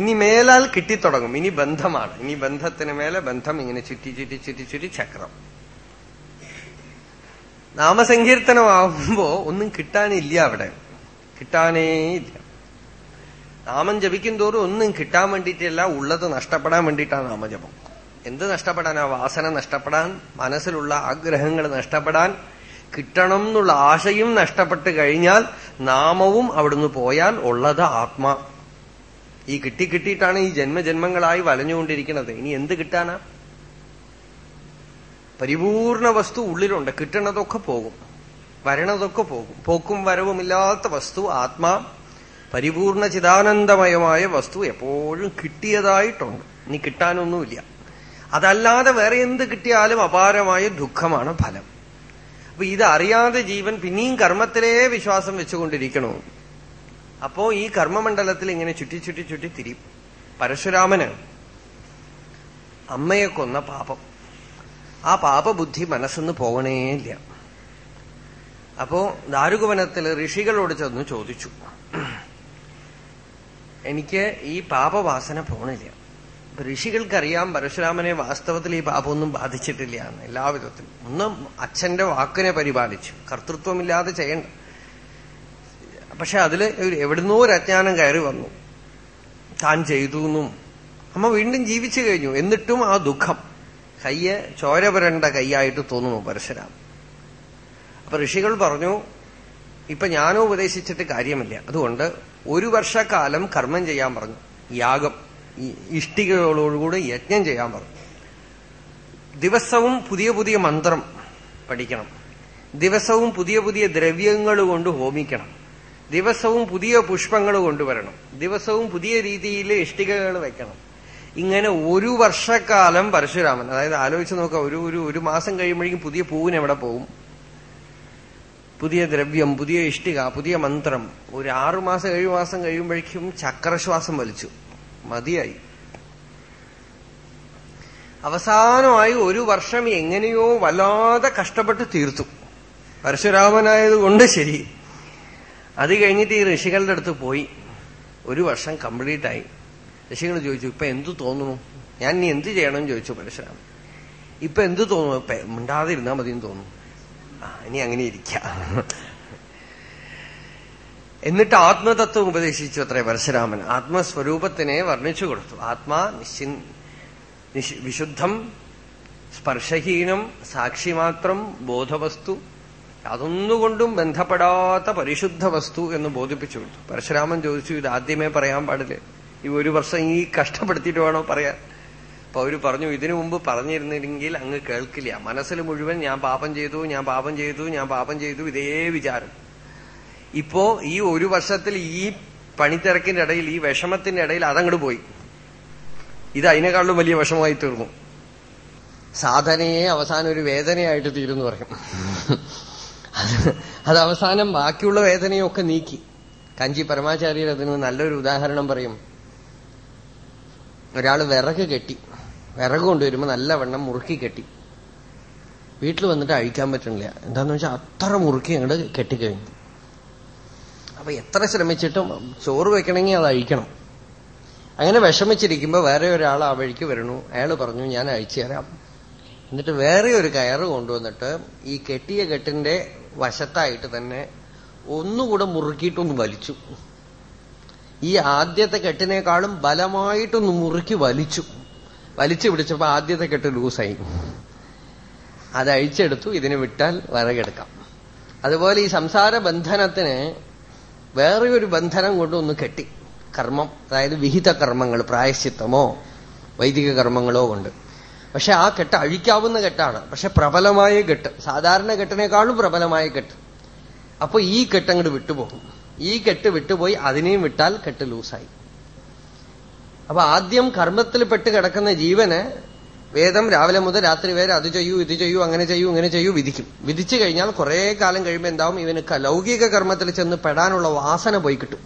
ഇനി മേലാൽ കിട്ടിത്തുടങ്ങും. ഇനി ബന്ധമാണ്. ഇനി ബന്ധത്തിന് മേലെ ബന്ധം ഇങ്ങനെ ചുറ്റി ചുറ്റി ചുറ്റി ചുറ്റി ചക്രം. നാമസങ്കീർത്തനമാകുമ്പോ ഒന്നും കിട്ടാനില്ല അവിടെ. കിട്ടാനേ ഇല്ല. നാമം ജപിക്കും തോറും ഒന്നും കിട്ടാൻ വേണ്ടിയിട്ടല്ല ഉള്ളത് നഷ്ടപ്പെടാൻ വേണ്ടിയിട്ടാണ് നാമജപം. എന്ത് നഷ്ടപ്പെടാൻ ആ വാസന നഷ്ടപ്പെടാൻ മനസ്സിലുള്ള ആഗ്രഹങ്ങൾ നഷ്ടപ്പെടാൻ കിട്ടണം എന്നുള്ള ആശയും നഷ്ടപ്പെട്ട് കഴിഞ്ഞാൽ നാമവും അവിടുന്ന് പോയാൽ ഉള്ളത് ആത്മാ. ഈ കിട്ടി കിട്ടിയിട്ടാണ് ഈ ജന്മജന്മങ്ങളായി വലഞ്ഞുകൊണ്ടിരിക്കുന്നത്. ഇനി എന്ത് കിട്ടാനാ? പരിപൂർണ വസ്തു ഉള്ളിലുണ്ട്. കിട്ടണതൊക്കെ പോകും. വരണതൊക്കെ പോകും. പോക്കും വരവുമില്ലാത്ത വസ്തു ആത്മാ. പരിപൂർണ ചിദാനന്ദമയമായ വസ്തു എപ്പോഴും കിട്ടിയതായിട്ടുണ്ട്. ഇനി കിട്ടാനൊന്നുമില്ല. അതല്ലാതെ വേറെ എന്ത് കിട്ടിയാലും അപാരമായ ദുഃഖമാണ് ഫലം. അപ്പൊ ഇതറിയാതെ ജീവൻ പിന്നെയും കർമ്മത്തിലേ വിശ്വാസം വെച്ചുകൊണ്ടിരിക്കണോ. അപ്പോ ഈ കർമ്മമണ്ഡലത്തിൽ ഇങ്ങനെ ചുറ്റി ചുറ്റി ചുറ്റി തിരിയും. പരശുരാമന് അമ്മയെ കൊന്ന പാപം. ആ പാപബുദ്ധി മനസ്സെന്ന് പോകണേയില്ല അപ്പോ ദാരുകവനത്തിൽ ഋഷികളോട് ചെന്ന് ചോദിച്ചു. എനിക്ക് ഈ പാപവാസന പോണില്ല. ഋഷികൾക്കറിയാം പരശുരാമനെ വാസ്തവത്തിൽ ഈ പാപമൊന്നും ബാധിച്ചിട്ടില്ല എന്ന് എല്ലാവിധത്തിലും. ഒന്നും അച്ഛന്റെ വാക്കിനെ പരിപാലിച്ചു. കർത്തൃത്വമില്ലാതെ ചെയ്യണ്ട. പക്ഷെ അതിൽ എവിടുന്നോ ഒരു അജ്ഞാനം കയറി വന്നു. താൻ ചെയ്തു എന്നും അമ്മ വീണ്ടും ജീവിച്ചു കഴിഞ്ഞു. എന്നിട്ടും ആ ദുഃഖം. കയ്യെ ചോര പുരണ്ട കൈയായിട്ട് തോന്നുന്നു പരശുരാം അപ്പൊ ഋഷികൾ പറഞ്ഞു ഇപ്പൊ ഞാനോ ഉപദേശിച്ചിട്ട് കാര്യമില്ല. അതുകൊണ്ട് ഒരു വർഷക്കാലം കർമ്മം ചെയ്യാൻ പറഞ്ഞു. യാഗം ഇഷ്ടികകളോടുകൂടി യജ്ഞം ചെയ്യാൻ പറഞ്ഞു. ദിവസവും പുതിയ പുതിയ മന്ത്രം പഠിക്കണം. ദിവസവും പുതിയ പുതിയ ദ്രവ്യങ്ങൾ കൊണ്ട് ഹോമിക്കണം. ദിവസവും പുതിയ പുഷ്പങ്ങൾ കൊണ്ടുവരണം ദിവസവും പുതിയ രീതിയിൽ ഇഷ്ടികകൾ വയ്ക്കണം ഇങ്ങനെ ഒരു വർഷക്കാലം പരശുരാമൻ അതായത് ആലോചിച്ച് നോക്കാം ഒരു ഒരു ഒരു മാസം കഴിയുമ്പോഴേക്കും പുതിയ പൂവിന് എവിടെ പോകും? പുതിയ ദ്രവ്യം പുതിയ ഇഷ്ടിക പുതിയ മന്ത്രം. ഒരു ആറുമാസം ഏഴു മാസം കഴിയുമ്പോഴേക്കും ചക്രശ്വാസം വലിച്ചു. മതിയായി. അവസാനമായി ഒരു വർഷം എങ്ങനെയോ വല്ലാതെ കഷ്ടപ്പെട്ട് തീർത്തു. പരശുരാമനായതുകൊണ്ട് ശരി. അത് കഴിഞ്ഞിട്ട് ഈ ഋഷികളുടെ അടുത്ത് പോയി. ഒരു വർഷം കംപ്ലീറ്റ് ആയി ഋഷികൾ ചോദിച്ചു ഇപ്പൊ എന്തു തോന്നുന്നു? ഞാൻ ഇനി എന്ത് ചെയ്യണമെന്ന് ചോദിച്ചു പരശുരാമൻ. ഇപ്പൊ എന്ത് തോന്നുന്നു? ഇപ്പൊ മിണ്ടാതിരുന്നാ മതിയെന്ന് തോന്നുന്നു. ഇനി അങ്ങനെ ഇരിക്കാം. എന്നിട്ട് ആത്മതത്വം ഉപദേശിച്ചു അത്രേ പരശുരാമൻ. ആത്മസ്വരൂപത്തിനെ വർണിച്ചു കൊടുത്തു. ആത്മാ നിശ്ചി വിശുദ്ധം സ്പർശഹീനം സാക്ഷിമാത്രം ബോധവസ്തു അതൊന്നുകൊണ്ടും ബന്ധപ്പെടാത്ത പരിശുദ്ധ വസ്തു എന്ന് ബോധിപ്പിച്ചു കൊടുത്തു. പരശുരാമൻ ചോദിച്ചു ഇത് ആദ്യമേ പറയാൻ പാടില്ലേ? ഈ ഒരു വർഷം ഈ കഷ്ടപ്പെടുത്തിയിട്ട് വേണോ പറയാൻ? അപ്പൊ അവർ പറഞ്ഞു ഇതിനു മുമ്പ് പറഞ്ഞിരുന്നില്ലെങ്കിൽ അങ്ങ് കേൾക്കില്ല. മനസ്സിൽ മുഴുവൻ ഞാൻ പാപം ചെയ്തു ഞാൻ പാപം ചെയ്തു ഞാൻ പാപം ചെയ്തു ഇതേ വിചാരം. ഇപ്പോ ഈ ഒരു വർഷത്തിൽ ഈ പണിത്തിരക്കിന്റെ ഇടയിൽ ഈ വിഷമത്തിന്റെ ഇടയിൽ അതങ്ങോട്ട് പോയി. ഇത് അതിനേക്കാളും വലിയ വിഷമമായി തീർന്നു. സാധനയെ അവസാനം ഒരു വേദനയായിട്ട് തീരുന്നു പറയും. അത് അവസാനം ബാക്കിയുള്ള വേദനയൊക്കെ നീക്കി. കഞ്ചി പരമാചാര്യർ അതിന് നല്ലൊരു ഉദാഹരണം പറയും. ഒരാൾ വിറക് കെട്ടി. വിറക് കൊണ്ടുവരുമ്പോ നല്ലവണ്ണം മുറുക്കി കെട്ടി. വീട്ടിൽ വന്നിട്ട് അഴിക്കാൻ പറ്റണില്ല. എന്താന്ന് വെച്ചാൽ അത്ര മുറുക്കി അങ്ങോട്ട് കെട്ടിക്കഴിഞ്ഞു. അപ്പൊ എത്ര ശ്രമിച്ചിട്ടും ചോറ് വെക്കണമെങ്കിൽ അത് അഴിക്കണം. അങ്ങനെ വിഷമിച്ചിരിക്കുമ്പോ വേറെ ഒരാൾ ആ വഴിക്ക് വരണു അയാൾ പറഞ്ഞു ഞാൻ അഴിച്ചു തരാം. എന്നിട്ട് വേറെ ഒരു കയറ് കൊണ്ടുവന്നിട്ട് ഈ കെട്ടിയ കെട്ടിന്റെ വശത്തായിട്ട് തന്നെ ഒന്നുകൂടെ മുറുക്കിയിട്ടൊന്ന് വലിച്ചു. ഈ ആദ്യത്തെ കെട്ടിനേക്കാളും ബലമായിട്ടൊന്ന് മുറുക്കി വലിച്ചു. വലിച്ചു പിടിച്ചപ്പോ ആദ്യത്തെ കെട്ട് ലൂസായി. അത് അഴിച്ചെടുത്തു ഇതിനെ വിട്ടാൽ വിറകെടുക്കാം. അതുപോലെ ഈ സംസാര ബന്ധനത്തിന് വേറെ ഒരു ബന്ധനം കൊണ്ടൊന്ന് കെട്ടി. കർമ്മം അതായത് വിഹിത കർമ്മങ്ങൾ പ്രായശ്ചിത്തമോ വൈദിക കർമ്മങ്ങളോ കൊണ്ട്. പക്ഷെ ആ കെട്ട് അഴിക്കാവുന്ന കെട്ടാണ്. പക്ഷെ പ്രബലമായ കെട്ട് സാധാരണ കെട്ടിനേക്കാളും പ്രബലമായ കെട്ട്. അപ്പൊ ഈ കെട്ടങ്ങട് വിട്ടുപോകും. ഈ കെട്ട് വിട്ടുപോയി അതിനെയും വിട്ടാൽ കെട്ട് ലൂസായി. അപ്പൊ ആദ്യം കർമ്മത്തിൽ പെട്ട് കിടക്കുന്ന ജീവന് വേദം രാവിലെ മുതൽ രാത്രി വരെ അത് ചെയ്യൂ ഇത് ചെയ്യൂ അങ്ങനെ ചെയ്യൂ ഇങ്ങനെ ചെയ്യൂ വിധിക്കും. വിധിച്ചു കഴിഞ്ഞാൽ കുറെ കാലം കഴിയുമ്പോൾ എന്താവും? ഇവന് ലൗകിക കർമ്മത്തിൽ ചെന്ന് പെടാനുള്ള വാസന പോയി കിട്ടും.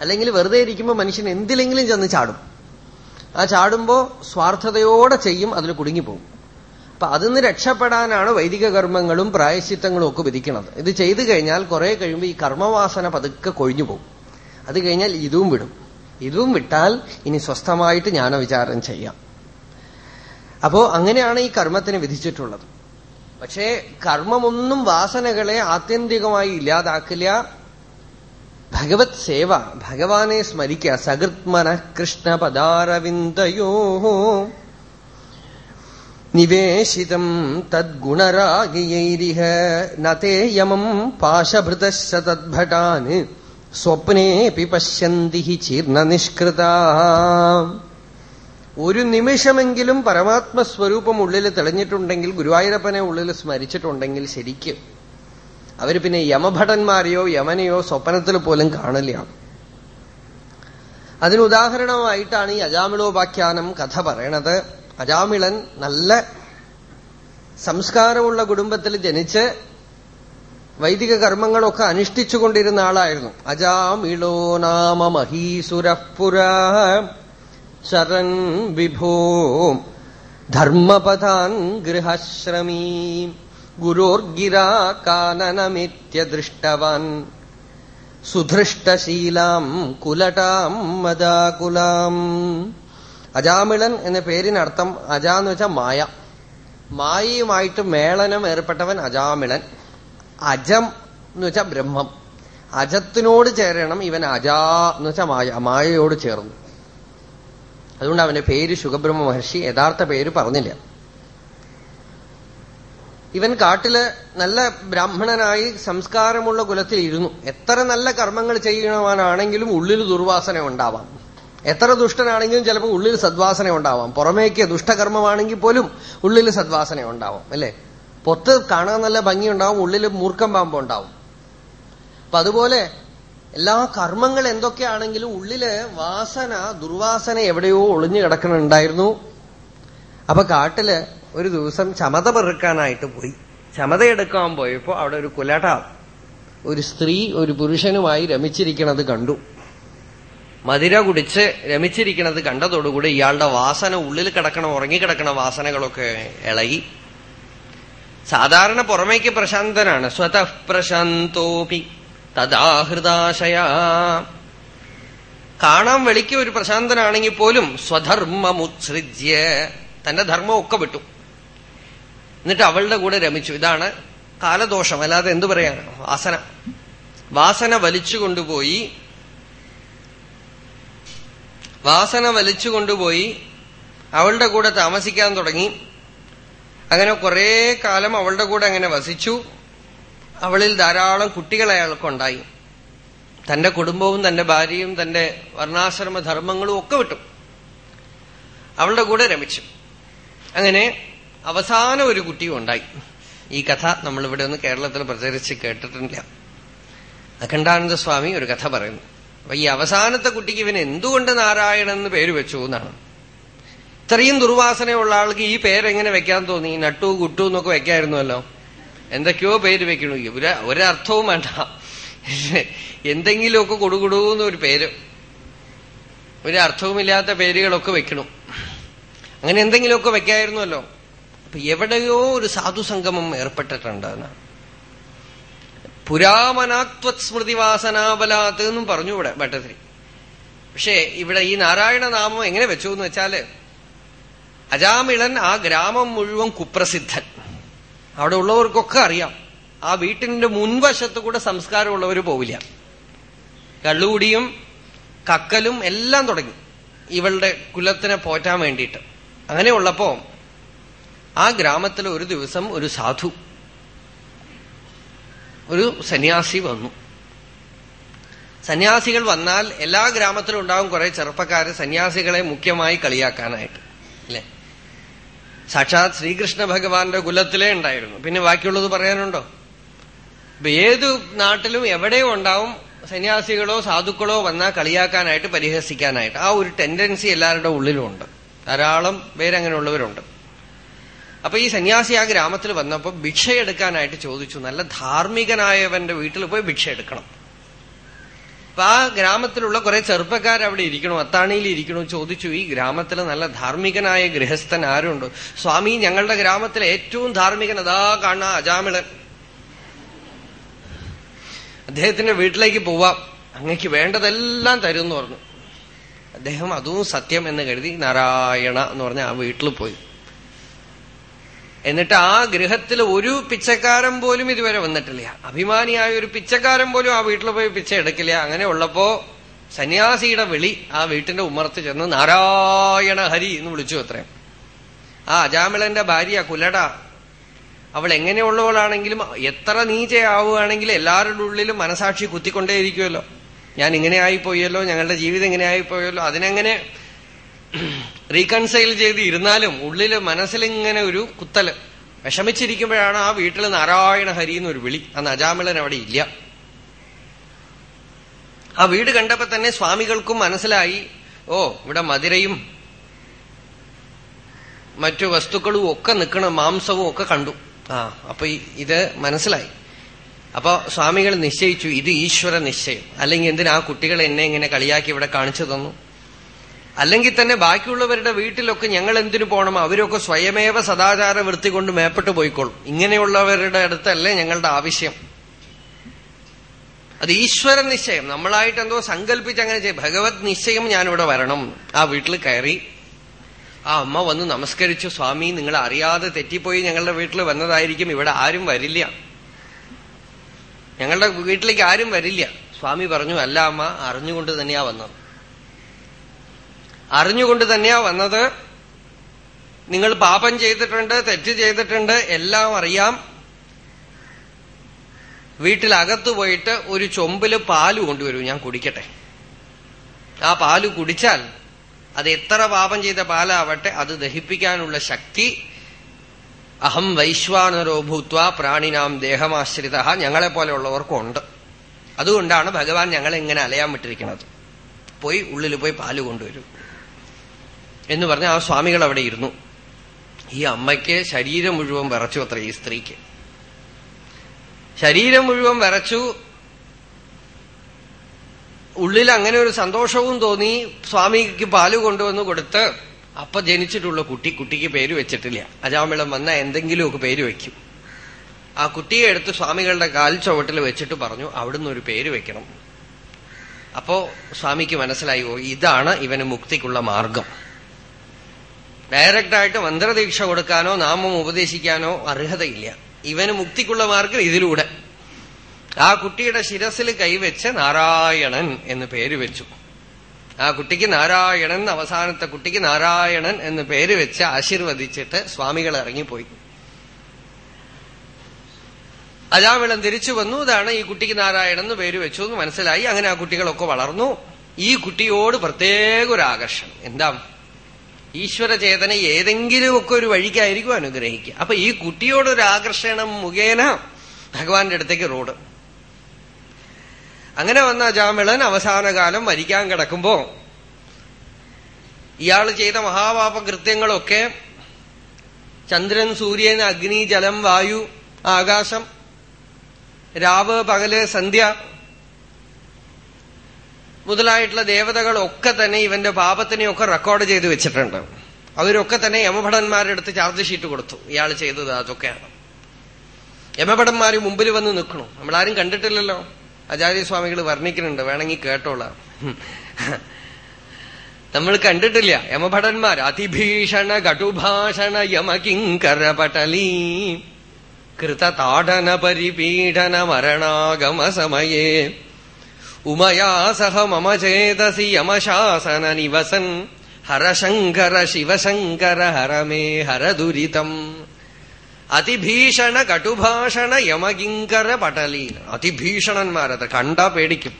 അല്ലെങ്കിൽ വെറുതെ ഇരിക്കുമ്പോൾ മനുഷ്യൻ എന്തിലെങ്കിലും ചെന്ന് ചാടും. ആ ചാടുമ്പോ സ്വാർത്ഥതയോടെ ചെയ്യും അതിൽ കുടുങ്ങിപ്പോകും അപ്പൊ അതിന്ന് രക്ഷപ്പെടാനാണ് വൈദിക കർമ്മങ്ങളും പ്രായശ്ചിത്തങ്ങളും ഒക്കെ വിധിക്കുന്നത് ഇത് ചെയ്തു കഴിഞ്ഞാൽ കുറെ കഴിയുമ്പോൾ ഈ കർമ്മവാസന പതുക്കെ കൊഴിഞ്ഞു പോകും അത് കഴിഞ്ഞാൽ ഇതും വിടും. ഇതും വിട്ടാൽ ഇനി സ്വസ്ഥമായിട്ട് ജ്ഞാനവിചാരം ചെയ്യാം. അപ്പോ അങ്ങനെയാണ് ഈ കർമ്മത്തിന് വിധിച്ചിട്ടുള്ളത്. പക്ഷേ കർമ്മമൊന്നും വാസനകളെ ആത്യന്തികമായി ഇല്ലാതാക്കില്ല. ഭഗവത് സേവ ഭഗവാനെ സ്മരിക്കുക സകൃത്മന കൃഷ്ണ പദാരവിന്ദയോ. നിവേശിതം തദ്ഗുണരാഗിയൈരിഹ നതേയമം പാശഭൃതശ്ച തദ്ഭടാൻ സ്വപ്നേപി പശ്യന്തി ചീർണ നിഷ്കൃത ഒരു നിമിഷമെങ്കിലും പരമാത്മസ്വരൂപം ഉള്ളിൽ തെളിഞ്ഞിട്ടുണ്ടെങ്കിൽ ഗുരുവായൂരപ്പനെ ഉള്ളിൽ സ്മരിച്ചിട്ടുണ്ടെങ്കിൽ ശരിക്കും അവർ പിന്നെ യമഭടന്മാരെയോ യമനെയോ സ്വപ്നത്തിൽ പോലും കാണില്ല. അതിനുദാഹരണമായിട്ടാണ് ഈ അജാമിളോപാഖ്യാനം കഥ പറയണത്. അജാമിളൻ നല്ല സംസ്കാരമുള്ള കുടുംബത്തിൽ ജനിച്ച് വൈദിക കർമ്മങ്ങളൊക്കെ അനുഷ്ഠിച്ചുകൊണ്ടിരുന്ന ആളായിരുന്നു. അജാമിളോ നാമ മഹീസുരപുര ശരൻ വിഭോ ധർമ്മപഥാൻ ഗൃഹശ്രമീ ഗുരോർഗിരാ കാനനമിത്യദൃഷ്ടവാൻ സുധൃഷ്ടശീലാം കുലടാം മദാകുലാം. അജാമിളൻ എന്ന പേരിനർത്ഥം അജ എന്ന് വെച്ചാൽ മായ. മായയുമായിട്ട് മേളനം ഏർപ്പെട്ടവൻ അജാമിളൻ. അജം എന്ന് വെച്ചാൽ ബ്രഹ്മം. അജത്തിനോട് ചേരണം ഇവൻ അജാ എന്ന് വെച്ചാൽ മായ മായയോട് ചേർന്നു. അതുകൊണ്ട് അവന്റെ പേര് ശുഖബ്രഹ്മ മഹർഷി യഥാർത്ഥ പേര് പറഞ്ഞില്ല. ഇവൻ കാട്ടിൽ നല്ല ബ്രാഹ്മണനായി സംസ്കാരമുള്ള കുലത്തിൽ ഇരുന്നു. എത്ര നല്ല കർമ്മങ്ങൾ ചെയ്യണവനാണെങ്കിലും ഉള്ളിൽ ദുർവാസന ഉണ്ടാവാം. എത്ര ദുഷ്ടനാണെങ്കിലും ചിലപ്പോൾ ഉള്ളിൽ സദ്വാസന ഉണ്ടാവാം. പുറമേക്ക് ദുഷ്ടകർമ്മമാണെങ്കിൽ പോലും ഉള്ളിൽ സദ്വാസന ഉണ്ടാവാം അല്ലേ? പൊത്ത് കാണാൻ നല്ല ഭംഗിയുണ്ടാവും ഉള്ളിൽ മൂർഖം പാമ്പ് ഉണ്ടാവും. അപ്പൊ അതുപോലെ എല്ലാ കർമ്മങ്ങൾ എന്തൊക്കെയാണെങ്കിലും ഉള്ളിൽ വാസന ദുർവാസന എവിടെയോ ഒളിഞ്ഞു കിടക്കണുണ്ടായിരുന്നു അപ്പൊ കാട്ടിൽ ഒരു ദിവസം ചമത പെറുക്കാനായിട്ട് പോയി. ചമതയെടുക്കാൻ പോയപ്പോ അവിടെ ഒരു കുലട ഒരു സ്ത്രീ ഒരു പുരുഷനുമായി രമിച്ചിരിക്കണത് കണ്ടു. മതിര കുടിച്ച് രമിച്ചിരിക്കണത് കണ്ടതോടുകൂടി ഇയാളുടെ വാസന ഉള്ളിൽ കിടക്കണ ഉറങ്ങിക്കിടക്കണ വാസനകളൊക്കെ ഇളകി. സാധാരണ പുറമേക്ക് പ്രശാന്തനാണ്. സ്വതഃ പ്രശാന്തോപി തദാഹൃദാശയ കാണാൻ വെളിക്ക് ഒരു പ്രശാന്തനാണെങ്കിൽ പോലും സ്വധർമ്മമുത്സൃജ്യ. തന്റെ ധർമ്മം ഒക്കെ വിട്ടു. എന്നിട്ട് അവളുടെ കൂടെ രമിച്ചു. ഇതാണ് കാലദോഷം. അല്ലാതെ എന്തു പറയാണ് വാസന. വാസന വലിച്ചു കൊണ്ടുപോയി. വാസന വലിച്ചുകൊണ്ടുപോയി അവളുടെ കൂടെ താമസിക്കാൻ തുടങ്ങി. അങ്ങനെ കുറെ കാലം അവളുടെ കൂടെ അങ്ങനെ വസിച്ചു. അവളിൽ ധാരാളം കുട്ടികൾ അയാൾക്കുണ്ടായി തന്റെ കുടുംബവും തന്റെ ഭാര്യയും തന്റെ വർണാശ്രമ ധർമ്മങ്ങളും ഒക്കെ വിട്ടു. അവളുടെ കൂടെ രമിച്ചു. അങ്ങനെ അവസാന ഒരു കുട്ടിയും ഉണ്ടായി. ഈ കഥ നമ്മളിവിടെ ഒന്ന് കേരളത്തിൽ പ്രചരിച്ച് കേട്ടിട്ടില്ല. അഖണ്ഡാനന്ദ സ്വാമി ഒരു കഥ പറയുന്നു. അപ്പൊ ഈ അവസാനത്തെ കുട്ടിക്ക് ഇവന് എന്തുകൊണ്ട് നാരായണൻ എന്ന് പേര് വെച്ചു എന്നാണ്. ഇത്രയും ദുർവാസനയുള്ള ആൾക്ക് ഈ പേരെങ്ങനെ വെക്കാൻ തോന്നി? നട്ടു കുട്ടു എന്നൊക്കെ വെക്കായിരുന്നല്ലോ. എന്തൊക്കെയോ പേര് വെക്കണു. ഇവർ ഒരർത്ഥവും വേണ്ട. എന്തെങ്കിലുമൊക്കെ കൊടുകൊടുന്ന ഒരു പേര്. ഒരു അർത്ഥവുമില്ലാത്ത പേരുകളൊക്കെ വെക്കണം. അങ്ങനെ എന്തെങ്കിലുമൊക്കെ വെക്കായിരുന്നല്ലോ. അപ്പൊ എവിടെയോ ഒരു സാധുസംഗമം ഏർപ്പെട്ടിട്ടുണ്ട് എന്നാണ് പുരാമനാത്വത് സ്മൃതിവാസനാബലാത്ത് എന്നും പറഞ്ഞു ഇവിടെ ഭട്ടശ്രീ പക്ഷേ ഇവിടെ ഈ നാരായണ നാമം എങ്ങനെ വെച്ചു എന്ന് വെച്ചാൽ അജാമിളൻ ആ ഗ്രാമം മുഴുവൻ കുപ്രസിദ്ധൻ. അവിടെ ഉള്ളവർക്കൊക്കെ അറിയാം. ആ വീട്ടിന്റെ മുൻവശത്ത് കൂടെ സംസ്കാരമുള്ളവർ പോവില്ല. കള്ളുകൂടിയും കക്കലും എല്ലാം തുടങ്ങി ഇവളുടെ കുലത്തിനെ പോറ്റാൻ വേണ്ടിയിട്ട്. അങ്ങനെയുള്ളപ്പോ ആ ഗ്രാമത്തിൽ ഒരു ദിവസം ഒരു സാധു ഒരു സന്യാസി വന്നു. സന്യാസികൾ വന്നാൽ എല്ലാ ഗ്രാമത്തിലും ഉണ്ടാവും കുറെ ചെറുപ്പക്കാര് സന്യാസികളെ മുഖ്യമായി കളിയാക്കാനായിട്ട് അല്ലെ? സാക്ഷാത് ശ്രീകൃഷ്ണ ഭഗവാന്റെ കുലത്തിലേ ഉണ്ടായിരുന്നു. പിന്നെ ബാക്കിയുള്ളത് പറയാനുണ്ടോ? ഇപ്പൊ ഏത് നാട്ടിലും എവിടെയും ഉണ്ടാവും സന്യാസികളോ സാധുക്കളോ വന്നാൽ കളിയാക്കാനായിട്ട് പരിഹസിക്കാനായിട്ട്. ആ ഒരു ടെൻഡൻസി എല്ലാവരുടെ ഉള്ളിലുമുണ്ട് ധാരാളം പേരങ്ങനെയുള്ളവരുണ്ട് അപ്പൊ ഈ സന്യാസി ആ ഗ്രാമത്തിൽ വന്നപ്പോ ഭിക്ഷയെടുക്കാനായിട്ട് ചോദിച്ചു. നല്ല ധാർമ്മികനായവന്റെ വീട്ടിൽ പോയി ഭിക്ഷ എടുക്കണം അപ്പൊ ആ ഗ്രാമത്തിലുള്ള കുറെ ചെറുപ്പക്കാർ അവിടെ ഇരിക്കണു അത്താണിയിൽ ഇരിക്കണു ചോദിച്ചു ഈ ഗ്രാമത്തിൽ നല്ല ധാർമ്മികനായ ഗൃഹസ്ഥൻ ആരുണ്ട്? സ്വാമി ഞങ്ങളുടെ ഗ്രാമത്തിലെ ഏറ്റവും ധാർമ്മികൻ അതാ കാണുന്ന അജാമിളൻ. അദ്ദേഹത്തിന്റെ വീട്ടിലേക്ക് പോവാം. അങ്ങക്ക് വേണ്ടതെല്ലാം തരും എന്ന് പറഞ്ഞു. അദ്ദേഹം അതും സത്യം എന്ന് കരുതി നാരായണ എന്ന് പറഞ്ഞ ആ വീട്ടിൽ പോയി. എന്നിട്ട് ആ ഗൃഹത്തിൽ ഒരു പിച്ചക്കാരൻ പോലും ഇതുവരെ വന്നിട്ടില്ല. അഭിമാനിയായ ഒരു പിച്ചക്കാരൻ പോലും ആ വീട്ടിൽ പോയി പിച്ച എടുക്കില്ല. അങ്ങനെ ഉള്ളപ്പോ സന്യാസിയുടെ വിളി ആ വീട്ടിന്റെ ഉമ്മർത്ത് ചെന്ന് നാരായണ ഹരി എന്ന് വിളിച്ചു അത്ര. ആ അജാമിളന്റെ ഭാര്യ കുലട അവൾ എങ്ങനെയുള്ളവളാണെങ്കിലും എത്ര നീചയാവുകയാണെങ്കിലും എല്ലാവരുടെ ഉള്ളിലും മനസാക്ഷി കുത്തിക്കൊണ്ടേയിരിക്കുമല്ലോ ഞാൻ ഇങ്ങനെ ആയിപ്പോയല്ലോ ഞങ്ങളുടെ ജീവിതം ഇങ്ങനെ ആയിപ്പോയല്ലോ അതിനെങ്ങനെ റീകൺസൈൽ ചെയ്ത് ഇരുന്നാലും ഉള്ളിൽ മനസ്സിലിങ്ങനെ ഒരു കുത്തൽ. വിഷമിച്ചിരിക്കുമ്പോഴാണ് ആ വീട്ടിൽ നാരായണ ഹരി എന്നൊരു വിളി. അന്ന് അജാമിളൻ അവിടെ ഇല്ല. ആ വീട് കണ്ടപ്പോ തന്നെ സ്വാമികൾക്കും മനസ്സിലായി. ഓ ഇവിടെ മധുരയും മറ്റു വസ്തുക്കളും ഒക്കെ നിൽക്കണം മാംസവും ഒക്കെ കണ്ടു. ആ അപ്പൊ ഇത് മനസ്സിലായി. അപ്പൊ സ്വാമികൾ നിശ്ചയിച്ചു ഇത് ഈശ്വര നിശ്ചയം. അല്ലെങ്കിൽ എന്തിനാ കുട്ടികൾ എന്നെ ഇങ്ങനെ കളിയാക്കി ഇവിടെ കാണിച്ചു തന്നു? അല്ലെങ്കിൽ തന്നെ ബാക്കിയുള്ളവരുടെ വീട്ടിലൊക്കെ ഞങ്ങൾ എന്തിനു പോകണം? അവരൊക്കെ സ്വയമേവ സദാചാര വൃത്തി കൊണ്ട് മേപ്പെട്ട് പോയിക്കോളും. ഇങ്ങനെയുള്ളവരുടെ അടുത്തല്ലേ ഞങ്ങളുടെ ആവശ്യം. അത് ഈശ്വര നിശ്ചയം. നമ്മളായിട്ട് എന്തോ സങ്കല്പിച്ച് അങ്ങനെ ചെയ്യും ഭഗവത് നിശ്ചയം ഞാനിവിടെ വരണം. ആ വീട്ടിൽ കയറി. ആ അമ്മ വന്ന് നമസ്കരിച്ചു. സ്വാമി നിങ്ങൾ അറിയാതെ തെറ്റിപ്പോയി ഞങ്ങളുടെ വീട്ടിൽ വന്നതായിരിക്കും. ഇവിടെ ആരും വരില്ല. ഞങ്ങളുടെ വീട്ടിലേക്ക് ആരും വരില്ല. സ്വാമി പറഞ്ഞു അല്ല അമ്മ അറിഞ്ഞുകൊണ്ട് തന്നെയാ വന്നത്. അറിഞ്ഞുകൊണ്ട് തന്നെയാ വന്നത്. നിങ്ങൾ പാപം ചെയ്തിട്ടുണ്ട് തെറ്റ് ചെയ്തിട്ടുണ്ട് എല്ലാം അറിയാം. വീട്ടിലകത്ത് പോയിട്ട് ഒരു ചൊമ്പിൽ പാൽ കൊണ്ടുവരൂ ഞാൻ കുടിക്കട്ടെ. ആ പാൽ കുടിച്ചാൽ അത് എത്ര പാപം ചെയ്ത പാലാവട്ടെ അത് ദഹിപ്പിക്കാനുള്ള ശക്തി അഹം വൈശ്വാനരോ ഭൂത്വ പ്രാണിനാം ദേഹമാശ്രിത ഞങ്ങളെ പോലെയുള്ളവർക്കുണ്ട് അതുകൊണ്ടാണ് ഭഗവാൻ ഞങ്ങളെ ഇങ്ങനെ അലയാൻ വിട്ടിരിക്കുന്നത്. പോയി ഉള്ളിൽ പോയി പാൽ കൊണ്ടുവരും. എന്ന് പറഞ്ഞ ആ സ്വാമികൾ അവിടെ ഇരുന്നു. ഈ അമ്മയ്ക്ക് ശരീരം മുഴുവൻ വിറച്ചു അത്ര ഈ സ്ത്രീക്ക്. ശരീരം മുഴുവൻ വിറച്ചു. ഉള്ളിൽ അങ്ങനെ ഒരു സന്തോഷവും തോന്നി. സ്വാമിക്ക് പാൽ കൊണ്ടുവന്ന് കൊടുത്ത് അപ്പൊ ജനിച്ചിട്ടുള്ള കുട്ടി കുട്ടിക്ക് പേര് വെച്ചിട്ടില്ല. അജാമിളം വന്ന എന്തെങ്കിലുമൊക്കെ പേര് വെക്കും. ആ കുട്ടിയെ എടുത്ത് സ്വാമികളുടെ കാൽ ചുവട്ടിൽ വെച്ചിട്ട് പറഞ്ഞു അവിടുന്ന് ഒരു പേര് വെക്കണം. അപ്പോ സ്വാമിക്ക് മനസ്സിലായി ഇതാണ് ഇവന് മുക്തിക്കുള്ള മാർഗം. ഡയറക്റ്റായിട്ട് മന്ത്രദീക്ഷ കൊടുക്കാനോ നാമം ഉപദേശിക്കാനോ അർഹതയില്ല. ഇവന് മുക്തിക്കുള്ള മാർഗം ഇതിലൂടെ. ആ കുട്ടിയുടെ ശിരസിൽ കൈവച്ച് നാരായണൻ എന്ന് പേര് വെച്ചു. ആ കുട്ടിക്ക് നാരായണൻ അവസാനത്തെ കുട്ടിക്ക് നാരായണൻ എന്ന് പേര് വെച്ച് ആശീർവദിച്ചിട്ട് സ്വാമികൾ ഇറങ്ങിപ്പോയി. അജാമിളം തിരിച്ചു വന്നു. ഇതാണ് ഈ കുട്ടിക്ക് നാരായണൻ എന്ന് പേര് വെച്ചു എന്ന് മനസ്സിലായി. അങ്ങനെ ആ കുട്ടികളൊക്കെ വളർന്നു. ഈ കുട്ടിയോട് പ്രത്യേക ഒരു ആകർഷണം. എന്താ? ഈശ്വരചേതന ഏതെങ്കിലുമൊക്കെ ഒരു വഴിക്കായിരിക്കും അനുഗ്രഹിക്കുക. അപ്പൊ ഈ കുട്ടിയോടൊരു ആകർഷണം മുഖേന ഭഗവാന്റെ അടുത്തേക്ക് റോഡ്. അങ്ങനെ വന്ന അജാമിളൻ അവസാന കാലം മരിക്കാൻ കിടക്കുമ്പോ ഇയാൾ ചെയ്ത മഹാപാപകൃത്യങ്ങളൊക്കെ ചന്ദ്രൻ സൂര്യൻ അഗ്നി ജലം വായു ആകാശം രാവ് പകൽ സന്ധ്യ മുതലായിട്ടുള്ള ദേവതകളൊക്കെ തന്നെ ഇവന്റെ പാപത്തിനെയൊക്കെ റെക്കോർഡ് ചെയ്ത് വെച്ചിട്ടുണ്ട്. അവരൊക്കെ തന്നെ യമഭടന്മാരുടെ അടുത്ത് ചാർജ് ഷീറ്റ് കൊടുത്തു. ഇയാൾ ചെയ്തത് അതൊക്കെയാണ്. യമഭടന്മാർ മുമ്പിൽ വന്ന് നിൽക്കണു. നമ്മളാരും കണ്ടിട്ടില്ലല്ലോ. ആചാര്യസ്വാമികൾ വർണിക്കുന്നുണ്ട്. വേണമെങ്കിൽ കേട്ടോളാം. നമ്മൾ കണ്ടിട്ടില്ല. യമഭടന്മാർ അതിഭീഷണ കടുഭാഷണ കൃത താടന പരിപീഡന മരണാഗമ സമയേ ഉമയാ സഹ മമ ചേതസി യമശാസന നിവസൻ. ഹരശങ്കര ശിവശങ്കര ഹരമേ ഹരദുരിതം അതിഭീഷണ കടുഭാഷണ യമകിങ്കര പടലീന അതിഭീഷണന്മാരത് കണ്ടാ പേടിക്കും.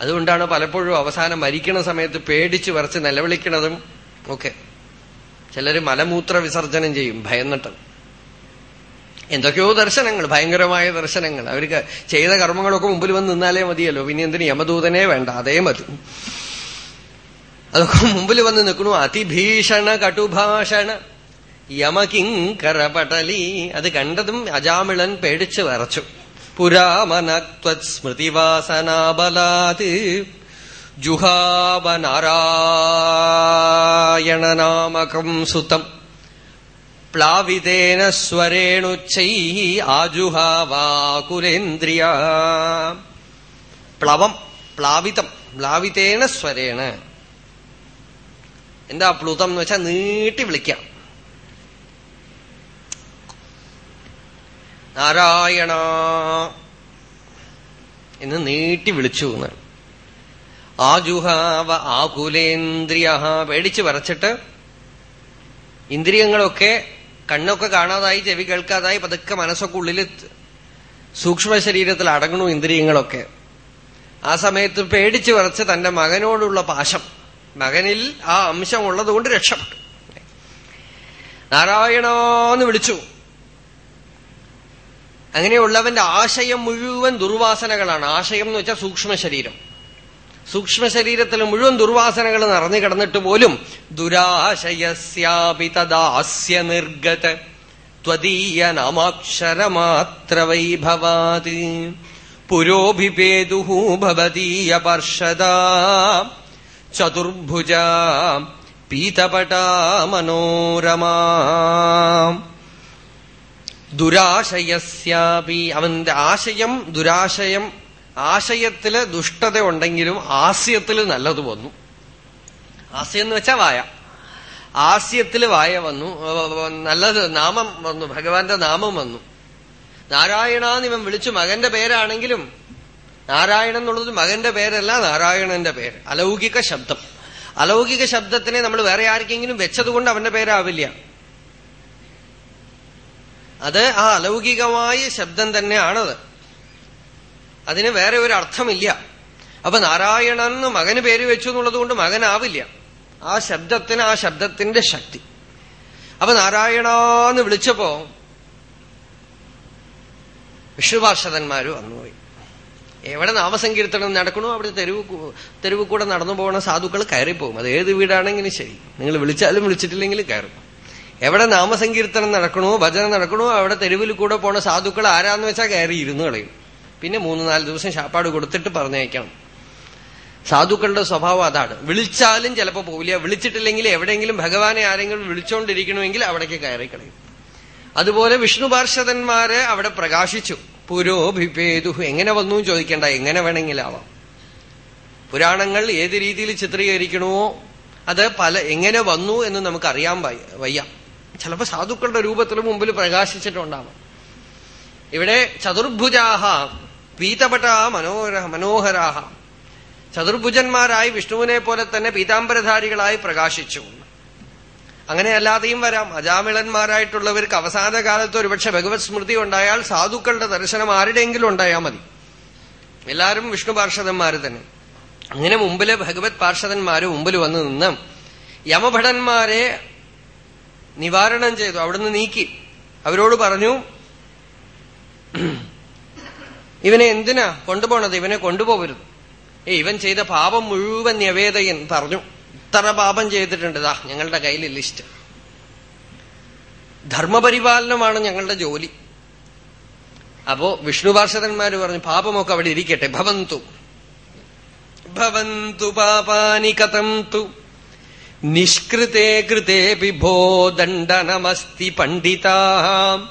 അതുകൊണ്ടാണ് പലപ്പോഴും അവസാനം മരിക്കണ സമയത്ത് പേടിച്ച് വരച്ച് നിലവിളിക്കണതും ഒക്കെ. ചിലര് മലമൂത്ര വിസർജനം ചെയ്യും ഭയന്നിട്ട്. എന്തൊക്കെയോ ദർശനങ്ങൾ ഭയങ്കരമായ ദർശനങ്ങൾ. അവർക്ക് ചെയ്ത കർമ്മങ്ങളൊക്കെ മുമ്പിൽ വന്ന് നിന്നാലേ മതിയല്ലോ. പിന്നെ എന്തിന് യമദൂതനെ വേണ്ട അതേ മതി. അതൊക്കെ മുമ്പിൽ വന്ന് നിൽക്കണു അതിഭീഷണ കടുഭാഷണ. യമകിങ്കരപടലി. അത് കണ്ടതും അജാമിളൻ പേടിച്ചു വരച്ചു പുരാമനത്വസ്മൃതിവാസനാബലാത് ജുഹാവനാരായണനാമകം സുതം. പ്ലാവിതേന സ്വരേണുച്ചൈ ആജുഹാവാകുലേന്ദ്രിയ പ്ലവം പ്ലാവിതം പ്ലാവിതേന സ്വരേണ. എന്താ പ്ലുതം എന്ന് വെച്ചാൽ നീട്ടി വിളിക്കാം. നാരായണ എന്ന് നീട്ടി വിളിച്ചു എന്നാണ് ആജുഹാവ ആകുലേന്ദ്രിയ പേടിച്ചു വരച്ചിട്ട് ഇന്ദ്രിയങ്ങളൊക്കെ കണ്ണൊക്കെ കാണാതായി ചെവി കേൾക്കാതായി പതുക്കെ മനസ്സൊക്കെ ഉള്ളിൽ സൂക്ഷ്മ ശരീരത്തിൽ അടങ്ങണു ഇന്ദ്രിയങ്ങളൊക്കെ. ആ സമയത്ത് പേടിച്ചു വരച്ച് തന്റെ മകനോടുള്ള പാശം. മകനിൽ ആ അംശം ഉള്ളതുകൊണ്ട് രക്ഷപ്പെട്ടു. നാരായണന്ന് വിളിച്ചു. അങ്ങനെയുള്ളവന്റെ ആശയം മുഴുവൻ ദുർവാസനകളാണ്. ആശയം എന്ന് വെച്ചാൽ സൂക്ഷ്മ ശരീരം. സൂക്ഷ്മ ശരീരത്തിൽ മുഴുവൻ ദുർവാസനകൾ നിറഞ്ഞു കിടന്നിട്ട് പോലും ദുരാശയസ്യാപി തദാസ്യ നിർഗത. ത്വദീയ നാമാക്ഷരമാത്ര വൈഭവാത് പുരോഭിപേതു ഭവതീയ പാർഷദാ. ചതുർഭുജ പീതപടാ മനോരമാ. ദുരാശയസ്യാപി അവന്റെ ആശയം ദുരാശയം ആശയത്തിൽ ദുഷ്ടത ഉണ്ടെങ്കിലും ആസ്യത്തിൽ നല്ലത് വന്നു. ആസ്യം എന്ന് വെച്ചാ വായ. ആസ്യത്തിൽ വായ വന്നു നല്ലത് നാമം വന്നു ഭഗവാന്റെ നാമം വന്നു. നാരായണാന്ന് ഇവൻ വിളിച്ചു മകന്റെ പേരാണെങ്കിലും നാരായണൻ എന്നുള്ളത് മകന്റെ പേരല്ല നാരായണന്റെ പേര്. അലൗകിക ശബ്ദം. അലൗകിക ശബ്ദത്തിനെ നമ്മൾ വേറെ ആർക്കെങ്കിലും വെച്ചതുകൊണ്ട് അവന്റെ പേരാവില്ല. അത് ആ അലൗകികമായ ശബ്ദം തന്നെയാണത്. അതിന് വേറെ ഒരു അർത്ഥമില്ല. അപ്പൊ നാരായണൻ എന്ന് മകന് പേര് വെച്ചു എന്നുള്ളത് കൊണ്ട് മകനാവില്ല. ആ ശബ്ദത്തിന് ആ ശബ്ദത്തിന്റെ ശക്തി. അപ്പൊ നാരായണന്ന് വിളിച്ചപ്പോ വിഷ്ണുപാർഷദന്മാര് വന്നുപോയി. എവിടെ നാമസങ്കീർത്തനം നടക്കണോ അവിടെ തെരുവ് തെരുവ് കൂടെ നടന്നു പോകുന്ന സാധുക്കൾ കയറിപ്പോകും. അത് ഏത് വീടാണെങ്കിലും ശരി. നിങ്ങൾ വിളിച്ചാലും വിളിച്ചിട്ടില്ലെങ്കിലും കയറും. എവിടെ നാമസങ്കീർത്തനം നടക്കണോ ഭജന നടക്കണോ അവിടെ തെരുവിൽ കൂടെ പോണ സാധുക്കൾ ആരാന്ന് വെച്ചാൽ കയറി ഇരുന്നു കളയും. പിന്നെ മൂന്ന് നാല് ദിവസം ശാപ്പാട് കൊടുത്തിട്ട് പറഞ്ഞയക്കണം. സാധുക്കളുടെ സ്വഭാവം അതാണ്. വിളിച്ചാലും ചിലപ്പോൾ പോവില്ല. വിളിച്ചിട്ടില്ലെങ്കിൽ എവിടെയെങ്കിലും ഭഗവാനെ ആരെങ്കിലും വിളിച്ചോണ്ടിരിക്കണമെങ്കിൽ അവിടേക്ക് കയറി കളയും. അതുപോലെ വിഷ്ണു പാർഷദന്മാരെ അവിടെ പ്രകാശിച്ചു. പുരോഭിപേതു. എങ്ങനെ വന്നു ചോദിക്കേണ്ട. എങ്ങനെ വേണമെങ്കിലാവാം പുരാണങ്ങൾ ഏത് രീതിയിൽ ചിത്രീകരിക്കണമോ അത് പല എങ്ങനെ വന്നു എന്ന് നമുക്ക് അറിയാൻ വയ്യ. ചിലപ്പോൾ സാധുക്കളുടെ രൂപത്തിൽ മുമ്പിൽ പ്രകാശിച്ചിട്ടുണ്ടാവാം. ഇവിടെ ചതുർഭുജാഹ പീതപട മനോഹര മനോഹരാഹ. ചതുർഭുജന്മാരായി വിഷ്ണുവിനെ പോലെ തന്നെ പീതാംബരധാരികളായി പ്രകാശിച്ചു. അങ്ങനെയല്ലാതെയും വരാം. അജാമിളന്മാരായിട്ടുള്ളവർക്ക് അവസാന കാലത്ത് ഒരുപക്ഷെ ഭഗവത് സ്മൃതി ഉണ്ടായാൽ സാധുക്കളുടെ ദർശനം ആരുടെയെങ്കിലും ഉണ്ടായാൽ മതി. എല്ലാവരും വിഷ്ണു പാർഷദന്മാര് തന്നെ. അങ്ങനെ മുമ്പിൽ ഭഗവത് പാർഷദന്മാര് മുമ്പിൽ വന്ന് നിന്ന് യമഭടന്മാരെ നിവാരണം ചെയ്തു. അവിടുന്ന് നീക്കി. അവരോട് പറഞ്ഞു (clears throat) ഇവനെ എന്തിനാ കൊണ്ടുപോണത്? ഇവനെ കൊണ്ടുപോകരുത്. ഏ ഇവൻ ചെയ്ത പാപം മുഴുവൻ നിവേദയൻ പറഞ്ഞു. ഇത്ര പാപം ചെയ്തിട്ടുണ്ട്. ദാ ഞങ്ങളുടെ കയ്യിൽ ലിസ്റ്റ്. ധർമ്മപരിപാലനമാണ് ഞങ്ങളുടെ ജോലി. അപ്പോ വിഷ്ണു പാർഷദന്മാര് പറഞ്ഞു പാപമൊക്കെ അവിടെ ഇരിക്കട്ടെ. ഭവന്തു. ഭവന്തു പാപാനി കഥം തു നിഷ്കൃതേ കൃതേ വിഭോ ദണ്ഡനമസ്തി പണ്ഡിതാ.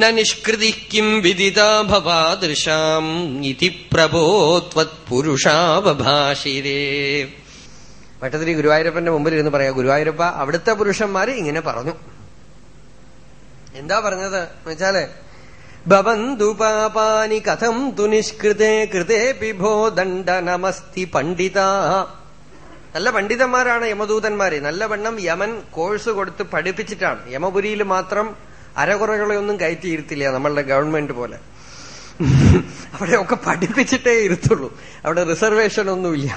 നിഷ്കൃതി വിദിതാഭവാദൃശാം വിദിതാ ഭവാദൃശാം ഇതി പ്രഭോ ത്വത്പുരുഷാവഭാഷിരേ ഭട്ടതിരി ഗുരുവായൂരപ്പന്റെ മുമ്പിൽ ഇരുന്ന് പറയാ ഗുരുവായൂരപ്പ അവിടുത്തെ പുരുഷന്മാര് ഇങ്ങനെ പറഞ്ഞു. എന്താ പറഞ്ഞത്? വെച്ചാൽ ഭവന്തു പാപാനി കഥം തു നിഷ്കൃതേ കൃതേ പിഭോ ദണ്ഡ നമസ്തി പണ്ഡിത. നല്ല പണ്ഡിതന്മാരാണ് യമദൂതന്മാര്. നല്ലവണ്ണം യമൻ കോഴ്സ് കൊടുത്ത് പഠിപ്പിച്ചിട്ടാണ്. യമപുരിയിൽ മാത്രം അരകുറകളെയൊന്നും കയറ്റിയിരുത്തില്ല നമ്മളുടെ ഗവൺമെന്റ് പോലെ. അവിടെയൊക്കെ പഠിപ്പിച്ചിട്ടേ ഇരുത്തുള്ളൂ. അവിടെ റിസർവേഷൻ ഒന്നുമില്ല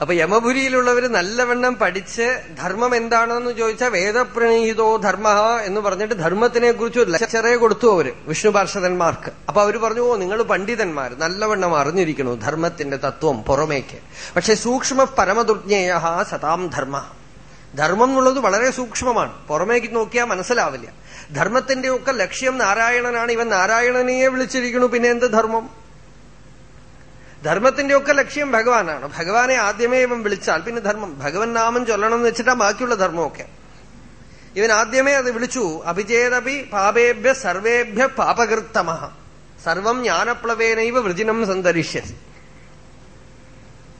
അപ്പൊ യമപുരിയിലുള്ളവർ നല്ലവണ്ണം പഠിച്ച് ധർമ്മം എന്താണെന്ന് ചോദിച്ചാൽ വേദപ്രണീതോ ധർമ്മ എന്ന് പറഞ്ഞിട്ട് ധർമ്മത്തിനെ കുറിച്ച് ഒരു കൊടുത്തു അവർ വിഷ്ണു പാർഷദന്മാർക്ക്. അപ്പൊ അവർ പറഞ്ഞു ഓ നിങ്ങൾ പണ്ഡിതന്മാർ നല്ലവണ്ണം അറിഞ്ഞിരിക്കണു ധർമ്മത്തിന്റെ തത്വം പുറമേക്ക്. പക്ഷെ സൂക്ഷ്മ പരമദുജ്ഞേയ സതാം ധർമ്മ ധർമ്മം എന്നുള്ളത് വളരെ സൂക്ഷ്മമാണ്. പുറമേക്ക് നോക്കിയാൽ മനസ്സിലാവില്ല. ധർമ്മത്തിന്റെ ഒക്കെ ലക്ഷ്യം നാരായണനാണ്. ഇവൻ നാരായണനെയെ വിളിച്ചിരിക്കുന്നു. പിന്നെ എന്ത് ധർമ്മം? ധർമ്മത്തിന്റെ ഒക്കെ ലക്ഷ്യം ഭഗവാനാണ്. ഭഗവാനെ ആദ്യമേ ഇവൻ വിളിച്ചാൽ പിന്നെ ധർമ്മം. ഭഗവൻ നാമം ചൊല്ലണം എന്ന് വെച്ചിട്ടാ ബാക്കിയുള്ള ധർമ്മമൊക്കെ. ഇവൻ ആദ്യമേ അത് വിളിച്ചു. അഭിചേതപി പാപേഭ്യ സർവേഭ്യ പാപകൃത്തമ സർവം ജ്ഞാനപ്ലവേനൈവ വൃജിനം സന്തരിഷ്യസി.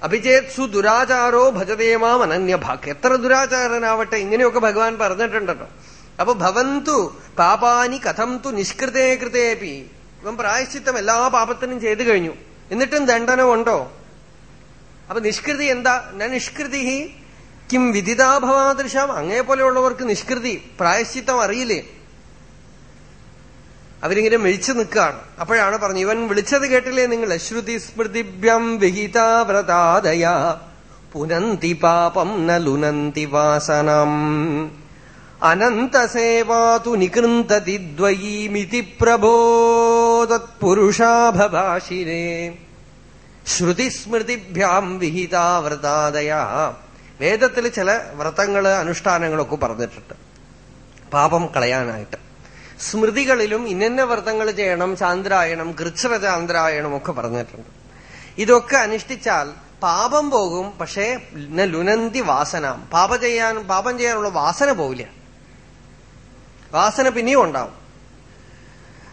അഭിചേത്സു ദുരാചാരോ ഭജതേമാം അനന്യഭാഗ് എത്ര ദുരാചാരനാവട്ടെ ഇങ്ങനെയൊക്കെ ഭഗവാൻ പറഞ്ഞിട്ടുണ്ടല്ലോ. അപ്പൊ ഭവന്തു പാപാനി കഥം തു നിഷ്കൃതേ കൃതേപി. ഇവൻ പ്രായശ്ചിത്തം എല്ലാ പാപത്തിനും ചെയ്തു കഴിഞ്ഞു. എന്നിട്ടും ദണ്ഡനമുണ്ടോ? അപ്പൊ നിഷ്കൃതി എന്താ? ഞാൻ നിഷ്കൃതി കിം വിദിതാഭവാദൃശം അങ്ങേ പോലെയുള്ളവർക്ക് നിഷ്കൃതി. പ്രായശ്ചിത്തം അറിയില്ലേ? അവരിങ്ങനെ മെഴിച്ചു നിൽക്കുകയാണ്. അപ്പോഴാണ് പറഞ്ഞു ഇവൻ വിളിച്ചത് കേട്ടില്ലേ നിങ്ങൾ ശ്രുതി സ്മൃതിഭ്യം വിഹിതാവ്രതാദയ പുനന്തി പാപം നലുനന്തി ലുനന്തി വാസനം അനന്തസേവാതു നികൃന്തതി ദ്വയീമിതി പ്രബോധത്പുരുഷാഭാഷിരേ ശ്രുതിസ്മൃതിഭ്യാം വിഹിതാവ്രതാദയ വേദത്തിൽ ചില വ്രതങ്ങൾ അനുഷ്ഠാനങ്ങളൊക്കെ പറഞ്ഞിട്ടുണ്ട്. പാപം കളയാനായിട്ട്. സ്മൃതികളിലും ഇന്നന്ന വ്രതങ്ങൾ ചെയ്യണം ചാന്ദ്രായണം കൃച്ഛ്രചാന്ദ്രായണം ഒക്കെ പറഞ്ഞിട്ടുണ്ട്. ഇതൊക്കെ അനുഷ്ഠിച്ചാൽ പാപം പോകും പക്ഷേ ലുനന്തി വാസന. പാപ ചെയ്യാൻ പാപം ചെയ്യാനുള്ള വാസന പോവില്ല. വാസന പിന്നെയും ഉണ്ടാവും.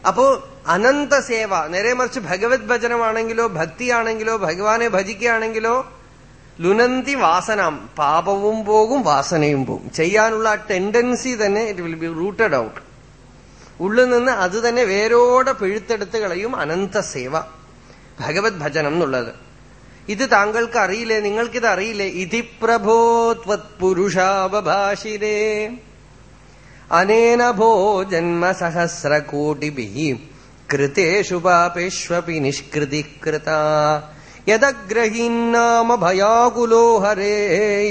അപ്പോ അനന്ത സേവ. നേരെ മറിച്ച് ഭഗവത് ഭജനമാണെങ്കിലോ ഭക്തിയാണെങ്കിലോ ഭഗവാനെ ഭജിക്കുകയാണെങ്കിലോ ലുനന്തി വാസനം. പാപവും പോകും വാസനയും പോകും. ചെയ്യാനുള്ള ടെൻഡൻസി തന്നെ it will be rooted out ഉള്ളിൽ നിന്ന് അത് തന്നെ വേരോടെ പിഴുത്തെടുത്ത് കളയും അനന്ത സേവ. ഭഗവത് ഭജനം എന്നുള്ളത്. ഇത് താങ്കൾക്ക് അറിയില്ലേ? നിങ്ങൾക്കിത് അറിയില്ലേ? ഇതി പ്രഭോ ത്വത്പുരുഷാവഭാഷിരേ അനേന ഭോ ജന്മസഹസ്രകോടിഭി കൃതേഷു പാപേഷ്വപി നിഷ്കൃതി കൃത യദഗ്രഹീന്നാമ ഭയാകുലോ ഹരേ.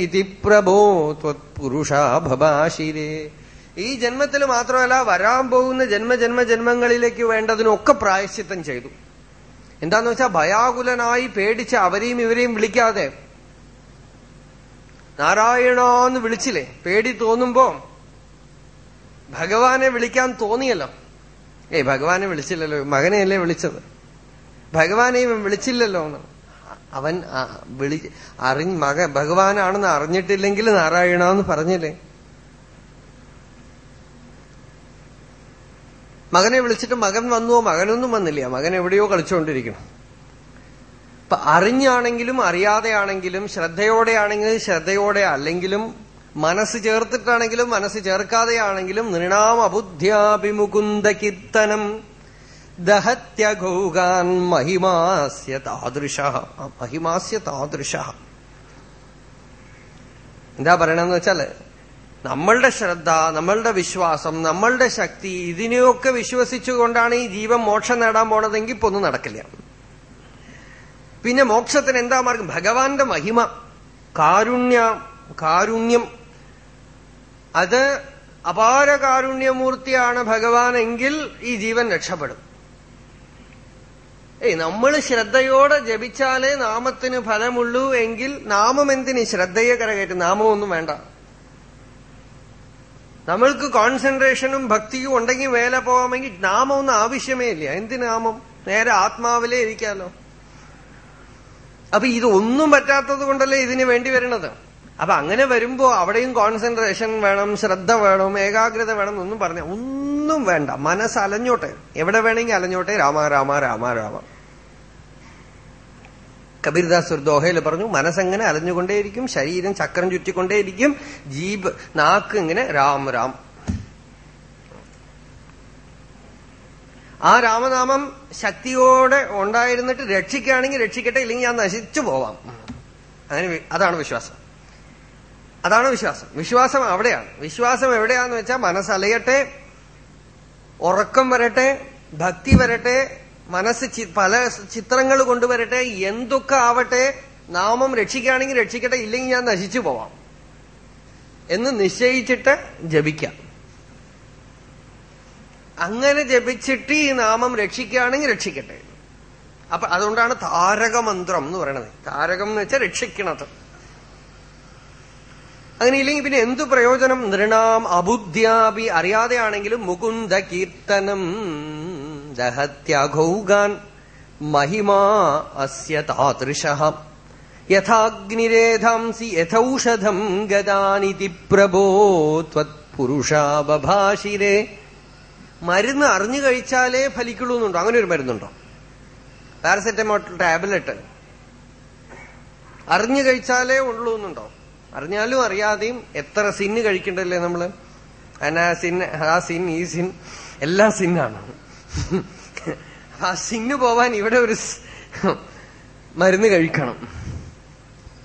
ഇതി പ്രഭോ ത്വത്പുരുഷാഭഭാഷിരേ ഈ ജന്മത്തിൽ മാത്രമല്ല വരാൻ പോകുന്ന ജന്മ ജന്മജന്മ ജന്മങ്ങളിലേക്ക് വേണ്ടതിനൊക്കെ പ്രായശ്ചിത്തം ചെയ്തു. എന്താന്ന് വെച്ചാൽ ഭയാകുലനായി പേടിച്ച് അവരെയും ഇവരെയും വിളിക്കാതെ. നാരായണോന്ന് വിളിച്ചില്ലേ? പേടി തോന്നുമ്പോ ഭഗവാനെ വിളിക്കാൻ തോന്നിയല്ലോ. ഏയ് ഭഗവാനെ വിളിച്ചില്ലല്ലോ. മകനെയല്ലേ വിളിച്ചത്? ഭഗവാനെയും വിളിച്ചില്ലല്ലോ എന്ന്. അവൻ വിളി അറിഞ്ഞ് മക ഭഗവാനാണെന്ന് അറിഞ്ഞിട്ടില്ലെങ്കിൽ നാരായണ എന്ന് പറഞ്ഞില്ലേ? മകനെ വിളിച്ചിട്ട് മകൻ വന്നുവോ മകനൊന്നും വന്നില്ല. മകൻ എവിടെയോ കളിച്ചുകൊണ്ടിരിക്കണം അപ്പൊ അറിഞ്ഞാണെങ്കിലും അറിയാതെയാണെങ്കിലും ശ്രദ്ധയോടെയാണെങ്കിലും ശ്രദ്ധയോടെ അല്ലെങ്കിലും മനസ്സ് ചേർത്തിട്ടാണെങ്കിലും മനസ്സ് ചേർക്കാതെയാണെങ്കിലും നൃണാം അബുദ്ധ്യാഭിമുകുന്ദ കീർത്തനം ദഹത്യഘൗകാൻ മഹിമാസ്യ താദൃശ. മഹിമാസ്യ താദൃശ. എന്താ പറയണെന്ന് വെച്ചാൽ നമ്മളുടെ ശ്രദ്ധ നമ്മളുടെ വിശ്വാസം നമ്മളുടെ ശക്തി ഇതിനെയൊക്കെ വിശ്വസിച്ചുകൊണ്ടാണ് ഈ ജീവൻ മോക്ഷം നേടാൻ പോണതെങ്കിൽ ഇപ്പൊ ഒന്നും നടക്കില്ല. പിന്നെ മോക്ഷത്തിന് എന്താ മാർഗം? ഭഗവാന്റെ മഹിമ കാരുണ്യ കാരുണ്യം. അത് അപാര കാരുണ്യമൂർത്തിയാണ് ഭഗവാൻ എങ്കിൽ ഈ ജീവൻ രക്ഷപ്പെടും. ഏയ് നമ്മൾ ശ്രദ്ധയോടെ ജപിച്ചാലേ നാമത്തിന് ഫലമുള്ളൂ എങ്കിൽ നാമം എന്തിന്? ശ്രദ്ധയെ കരകയറ്റും. നാമമൊന്നും വേണ്ട. നമ്മൾക്ക് കോൺസെൻട്രേഷനും ഭക്തിയും ഉണ്ടെങ്കിൽ വേല പോകാമെങ്കിൽ നാമമൊന്നും ആവശ്യമേ ഇല്ല. എന്ത് നാമം? നേരെ ആത്മാവിലേ ഇരിക്കാലോ. അപ്പൊ ഇതൊന്നും പറ്റാത്തത് കൊണ്ടല്ലേ ഇതിന് വേണ്ടി വരുന്നത് അപ്പൊ അങ്ങനെ വരുമ്പോ അവിടെയും കോൺസെൻട്രേഷൻ വേണം ശ്രദ്ധ വേണം ഏകാഗ്രത വേണം എന്നൊന്നും പറഞ്ഞ ഒന്നും വേണ്ട. മനസ്സ് അലഞ്ഞോട്ടെ. എവിടെ വേണമെങ്കിൽ അലഞ്ഞോട്ടെ. രാമ രാമ രാമ രാമ. കബീർദാസ് ഒരു ദോഹയിൽ പറഞ്ഞു മനസ്സെങ്ങനെ അലഞ്ഞുകൊണ്ടേയിരിക്കും ശരീരം ചക്രം ചുറ്റിക്കൊണ്ടേയിരിക്കും ജീബ് നാക്ക് ഇങ്ങനെ രാം രാം. ആ രാമനാമം ശക്തിയോടെ ഉണ്ടായിരുന്നിട്ട് രക്ഷിക്കുകയാണെങ്കിൽ രക്ഷിക്കട്ടെ ഇല്ലെങ്കിൽ ഞാൻ നശിച്ചു പോവാം. അങ്ങനെ അതാണ് വിശ്വാസം. അതാണ് വിശ്വാസം. വിശ്വാസം അവിടെയാണ്. വിശ്വാസം എവിടെയാന്ന് വെച്ചാൽ മനസ്സലയട്ടെ ഉറക്കം വരട്ടെ ഭക്തി വരട്ടെ മനസ്സ് പല ചിത്രങ്ങൾ കൊണ്ടുവരട്ടെ എന്തൊക്കെ ആവട്ടെ നാമം രക്ഷിക്കുകയാണെങ്കിൽ രക്ഷിക്കട്ടെ ഇല്ലെങ്കിൽ ഞാൻ നശിച്ചു പോവാം. എന്ന് നിശ്ചയിച്ചിട്ട് ജപിക്കാം. അങ്ങനെ ജപിച്ചിട്ട് ഈ നാമം രക്ഷിക്കുകയാണെങ്കിൽ രക്ഷിക്കട്ടെ. അപ്പൊ അതുകൊണ്ടാണ് താരകമന്ത്രം എന്ന് പറയണത്. താരകം എന്ന് വെച്ചാൽ രക്ഷിക്കണത്. അങ്ങനെ ഇല്ലെങ്കിൽ പിന്നെ എന്തു പ്രയോജനം? നൃണാം അബുദ്ധ്യാപി അറിയാതെയാണെങ്കിലും മുകുന്ദ കീർത്തനം ദഹത്യഘൗഗാൻ മഹിമാ അസ്യ താദൃശ. യഥാഗ്നിരേധാംസി യഥൌഷധം ഗതാനിതി പ്രഭോ ത്വത്പുരുഷാബഭാഷിരേ മരുന്ന് അറിഞ്ഞു കഴിച്ചാലേ ഫലിക്കുള്ളൂ എന്നുണ്ടോ അങ്ങനെ ഒരു മരുന്നുണ്ടോ? Paracetamol tablet. അറിഞ്ഞു കഴിച്ചാലേ ഉള്ളൂ എന്നുണ്ടോ അറിഞ്ഞാലും അറിയാതെയും എത്ര സിന്ന് കഴിക്കണ്ടല്ലേ നമ്മൾ? അനാ സിൻ ആ സിൻ ഈ സിൻ എല്ലാം സിന്നാണ് ആ സിങ്ങ് പോവാൻ ഇവിടെ ഒരു മരുന്ന് കഴിക്കണം.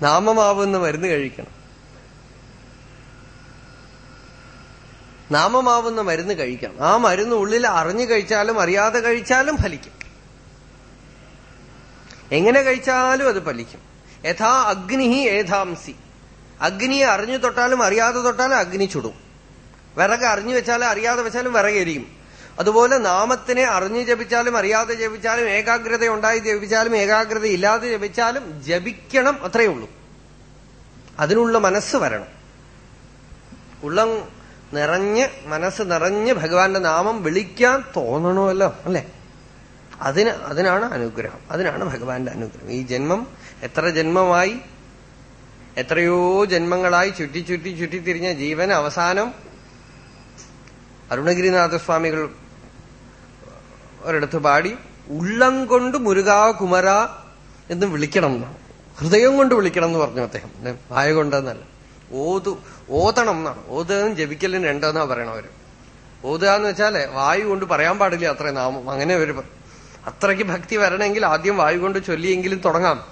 നാമമാവുന്ന മരുന്ന് കഴിക്കണം. നാമമാവുന്ന മരുന്ന് കഴിക്കണം ആ മരുന്ന് ഉള്ളിൽ അറിഞ്ഞു കഴിച്ചാലും അറിയാതെ കഴിച്ചാലും ഫലിക്കും. എങ്ങനെ കഴിച്ചാലും അത് ഫലിക്കും. യഥാ അഗ്നിഹി ഏതാംസി അഗ്നിയെ അറിഞ്ഞു തൊട്ടാലും അറിയാതെ തൊട്ടാലും അഗ്നി ചുടും. വിറക് അറിഞ്ഞു വെച്ചാലും അറിയാതെ വെച്ചാലും വിറകെരിയും അതുപോലെ നാമത്തിനെ അറിഞ്ഞു ജപിച്ചാലും അറിയാതെ ജപിച്ചാലും ഏകാഗ്രത ഉണ്ടായി ജപിച്ചാലും ഏകാഗ്രത ഇല്ലാതെ ജപിച്ചാലും ജപിക്കണം അത്രയേ ഉള്ളൂ. അതിനുള്ള മനസ്സ് വരണം. ഉള്ളം നിറഞ്ഞ് മനസ്സ് നിറഞ്ഞ് ഭഗവാന്റെ നാമം വിളിക്കാൻ തോന്നണമല്ലോ അല്ലെ? അതിന് അതിനാണ് അനുഗ്രഹം. അതിനാണ് ഭഗവാന്റെ അനുഗ്രഹം. ഈ ജന്മം എത്ര ജന്മമായി എത്രയോ ജന്മങ്ങളായി ചുറ്റി ചുറ്റി ചുറ്റി തിരിഞ്ഞ ജീവൻ അവസാനം അരുണഗിരിനാഥസ്വാമികൾ ഒരിടത്ത് പാടി ഉള്ളം കൊണ്ട് മുരുകാ കുമര എന്ന് വിളിക്കണം എന്നാണ് ഹൃദയം കൊണ്ട് വിളിക്കണം എന്ന് പറഞ്ഞു അദ്ദേഹം. വായ കൊണ്ടെന്നല്ല. ഓതു ഓതണം എന്നാണ്. ഓതുകയും ജപിക്കലിന് രണ്ടെന്നാ പറയണവര് ഓതുക എന്ന് വെച്ചാൽ വായു കൊണ്ട് പറയാൻ പാടില്ല അത്ര നാമം. അങ്ങനെ ഒരു അത്രയ്ക്ക് ഭക്തി വരണമെങ്കിൽ ആദ്യം വായു കൊണ്ട് ചൊല്ലിയെങ്കിലും തുടങ്ങാം.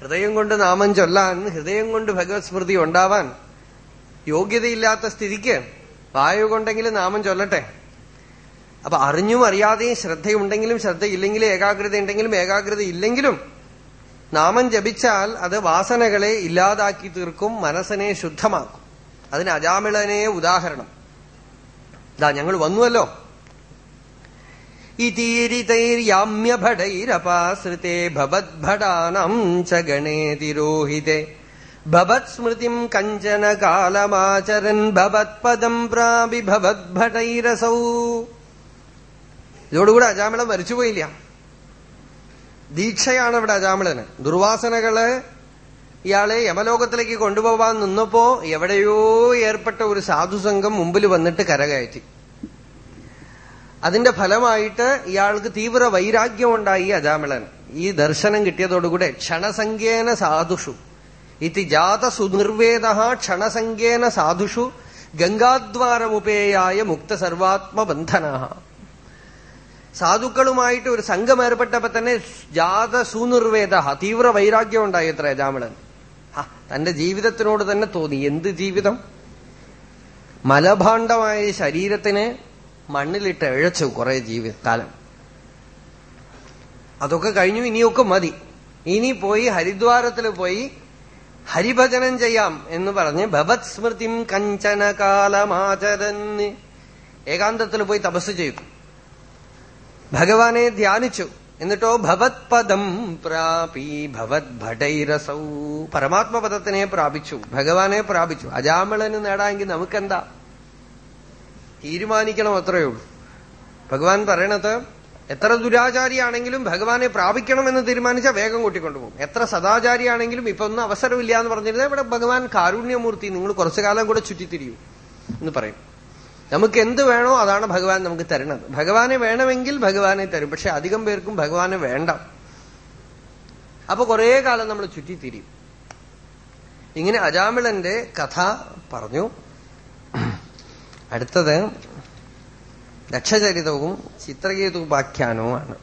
ഹൃദയം കൊണ്ട് നാമം ചൊല്ലാൻ ഹൃദയം കൊണ്ട് ഭഗവത് സ്മൃതി ഉണ്ടാവാൻ യോഗ്യതയില്ലാത്ത സ്ഥിതിക്ക് വായു കൊണ്ടെങ്കിലും നാമം ചൊല്ലട്ടെ. അപ്പൊ അറിഞ്ഞും അറിയാതെയും ശ്രദ്ധയുണ്ടെങ്കിലും ശ്രദ്ധയില്ലെങ്കിലും ഏകാഗ്രത ഉണ്ടെങ്കിലും ഏകാഗ്രത ഇല്ലെങ്കിലും നാമം ജപിച്ചാൽ അത് വാസനകളെ ഇല്ലാതാക്കി തീർക്കും മനസ്സിനെ ശുദ്ധമാക്കും. അതിന് അജാമിളനെ ഉദാഹരണം. ഇതാ ഞങ്ങൾ വന്നുവല്ലോ. ഇതീരിതൈര്യാമ്യഭടൈരപാശ്രിതേ ഭവദ്ഭടാനം ച ഗണേ തിരോഹിതേ. ഭവത്സ്മൃതിം കഞ്ചന കാലമാചരൻ ഭവത്പദം പ്രാപി ഭവദ്ഭടൈരസൗ ഇതോടുകൂടെ അജാമിളൻ മരിച്ചുപോയില്ല ദീക്ഷയാണ് ഇവിടെ അജാമിളന്. ദുർവാസനകൾ ഇയാളെ യമലോകത്തിലേക്ക് കൊണ്ടുപോവാൻ നിന്നപ്പോ എവിടെയോ ഏർപ്പെട്ട ഒരു സാധുസംഘം മുമ്പിൽ വന്നിട്ട് കരകയറ്റി. അതിന്റെ ഫലമായിട്ട് ഇയാൾക്ക് തീവ്ര വൈരാഗ്യമുണ്ടായി അജാമിളൻ ഈ ദർശനം കിട്ടിയതോടുകൂടെ ക്ഷണസംഖ്യേന സാധുഷു. ഇതി ജാത സുനിർവേദ ക്ഷണസംഖ്യേന സാധുഷു ഗംഗാദ്വാരമുപേയായ മുക്ത സർവാത്മബന്ധന സാധുക്കളുമായിട്ട് ഒരു സംഘം ഏർപ്പെട്ടപ്പോ തന്നെ ജാത സൂനിർവേദ തീവ്ര വൈരാഗ്യം ഉണ്ടായി എത്ര രാമളൻ. തന്റെ ജീവിതത്തിനോട് തന്നെ തോന്നി. എന്ത് ജീവിതം? മലഭാണ്ഡമായ ശരീരത്തിനെ മണ്ണിലിട്ട് ഇഴച്ചു കുറെ ജീവിതകാലം അതൊക്കെ കഴിഞ്ഞു ഇനിയൊക്കെ മതി. ഇനി പോയി ഹരിദ്വാരത്തിൽ പോയി ഹരിഭജനം ചെയ്യാം എന്ന് പറഞ്ഞ് ഭഗവത് സ്മൃതിം കഞ്ചനകാലമാചരന് ഏകാന്തത്തിൽ പോയി തപസ് ചെയ്തു. ഭഗവാനെ ധ്യാനിച്ചു. എന്നിട്ടോ ഭവത് പദം പ്രാപി ഭവത് ഭടൈരസൗ പരമാത്മപദത്തിനെ പ്രാപിച്ചു ഭഗവാനെ പ്രാപിച്ചു. അജാമിളന് നേടാമെങ്കിൽ നമുക്കെന്താ? തീരുമാനിക്കണം അത്രയേ ഉള്ളൂ. ഭഗവാൻ പറയണത് എത്ര ദുരാചാരിയാണെങ്കിലും ഭഗവാനെ പ്രാപിക്കണമെന്ന് തീരുമാനിച്ചാൽ വേഗം കൂട്ടിക്കൊണ്ടുപോകും. എത്ര സദാചാരിയാണെങ്കിലും ഇപ്പൊ ഒന്നും അവസരമില്ല എന്ന് പറഞ്ഞിരുന്നത് ഇവിടെ ഭഗവാൻ കാരുണ്യമൂർത്തി നിങ്ങൾ കുറച്ചു കാലം കൂടെ ചുറ്റിത്തിരിയൂ എന്ന് പറയും. നമുക്ക് എന്ത് വേണോ അതാണ് ഭഗവാൻ നമുക്ക് തരുന്നത്. ഭഗവാനെ വേണമെങ്കിൽ ഭഗവാനെ തരും പക്ഷെ അധികം പേർക്കും ഭഗവാനെ വേണ്ട. അപ്പൊ കുറെ കാലം നമ്മൾ ചുറ്റിത്തിരിയും. ഇങ്ങനെ അജാമിളന്റെ കഥ പറഞ്ഞു. അടുത്തത് ദക്ഷചരിതവും ചിത്രകേതുപാഖ്യാനവുമാണ്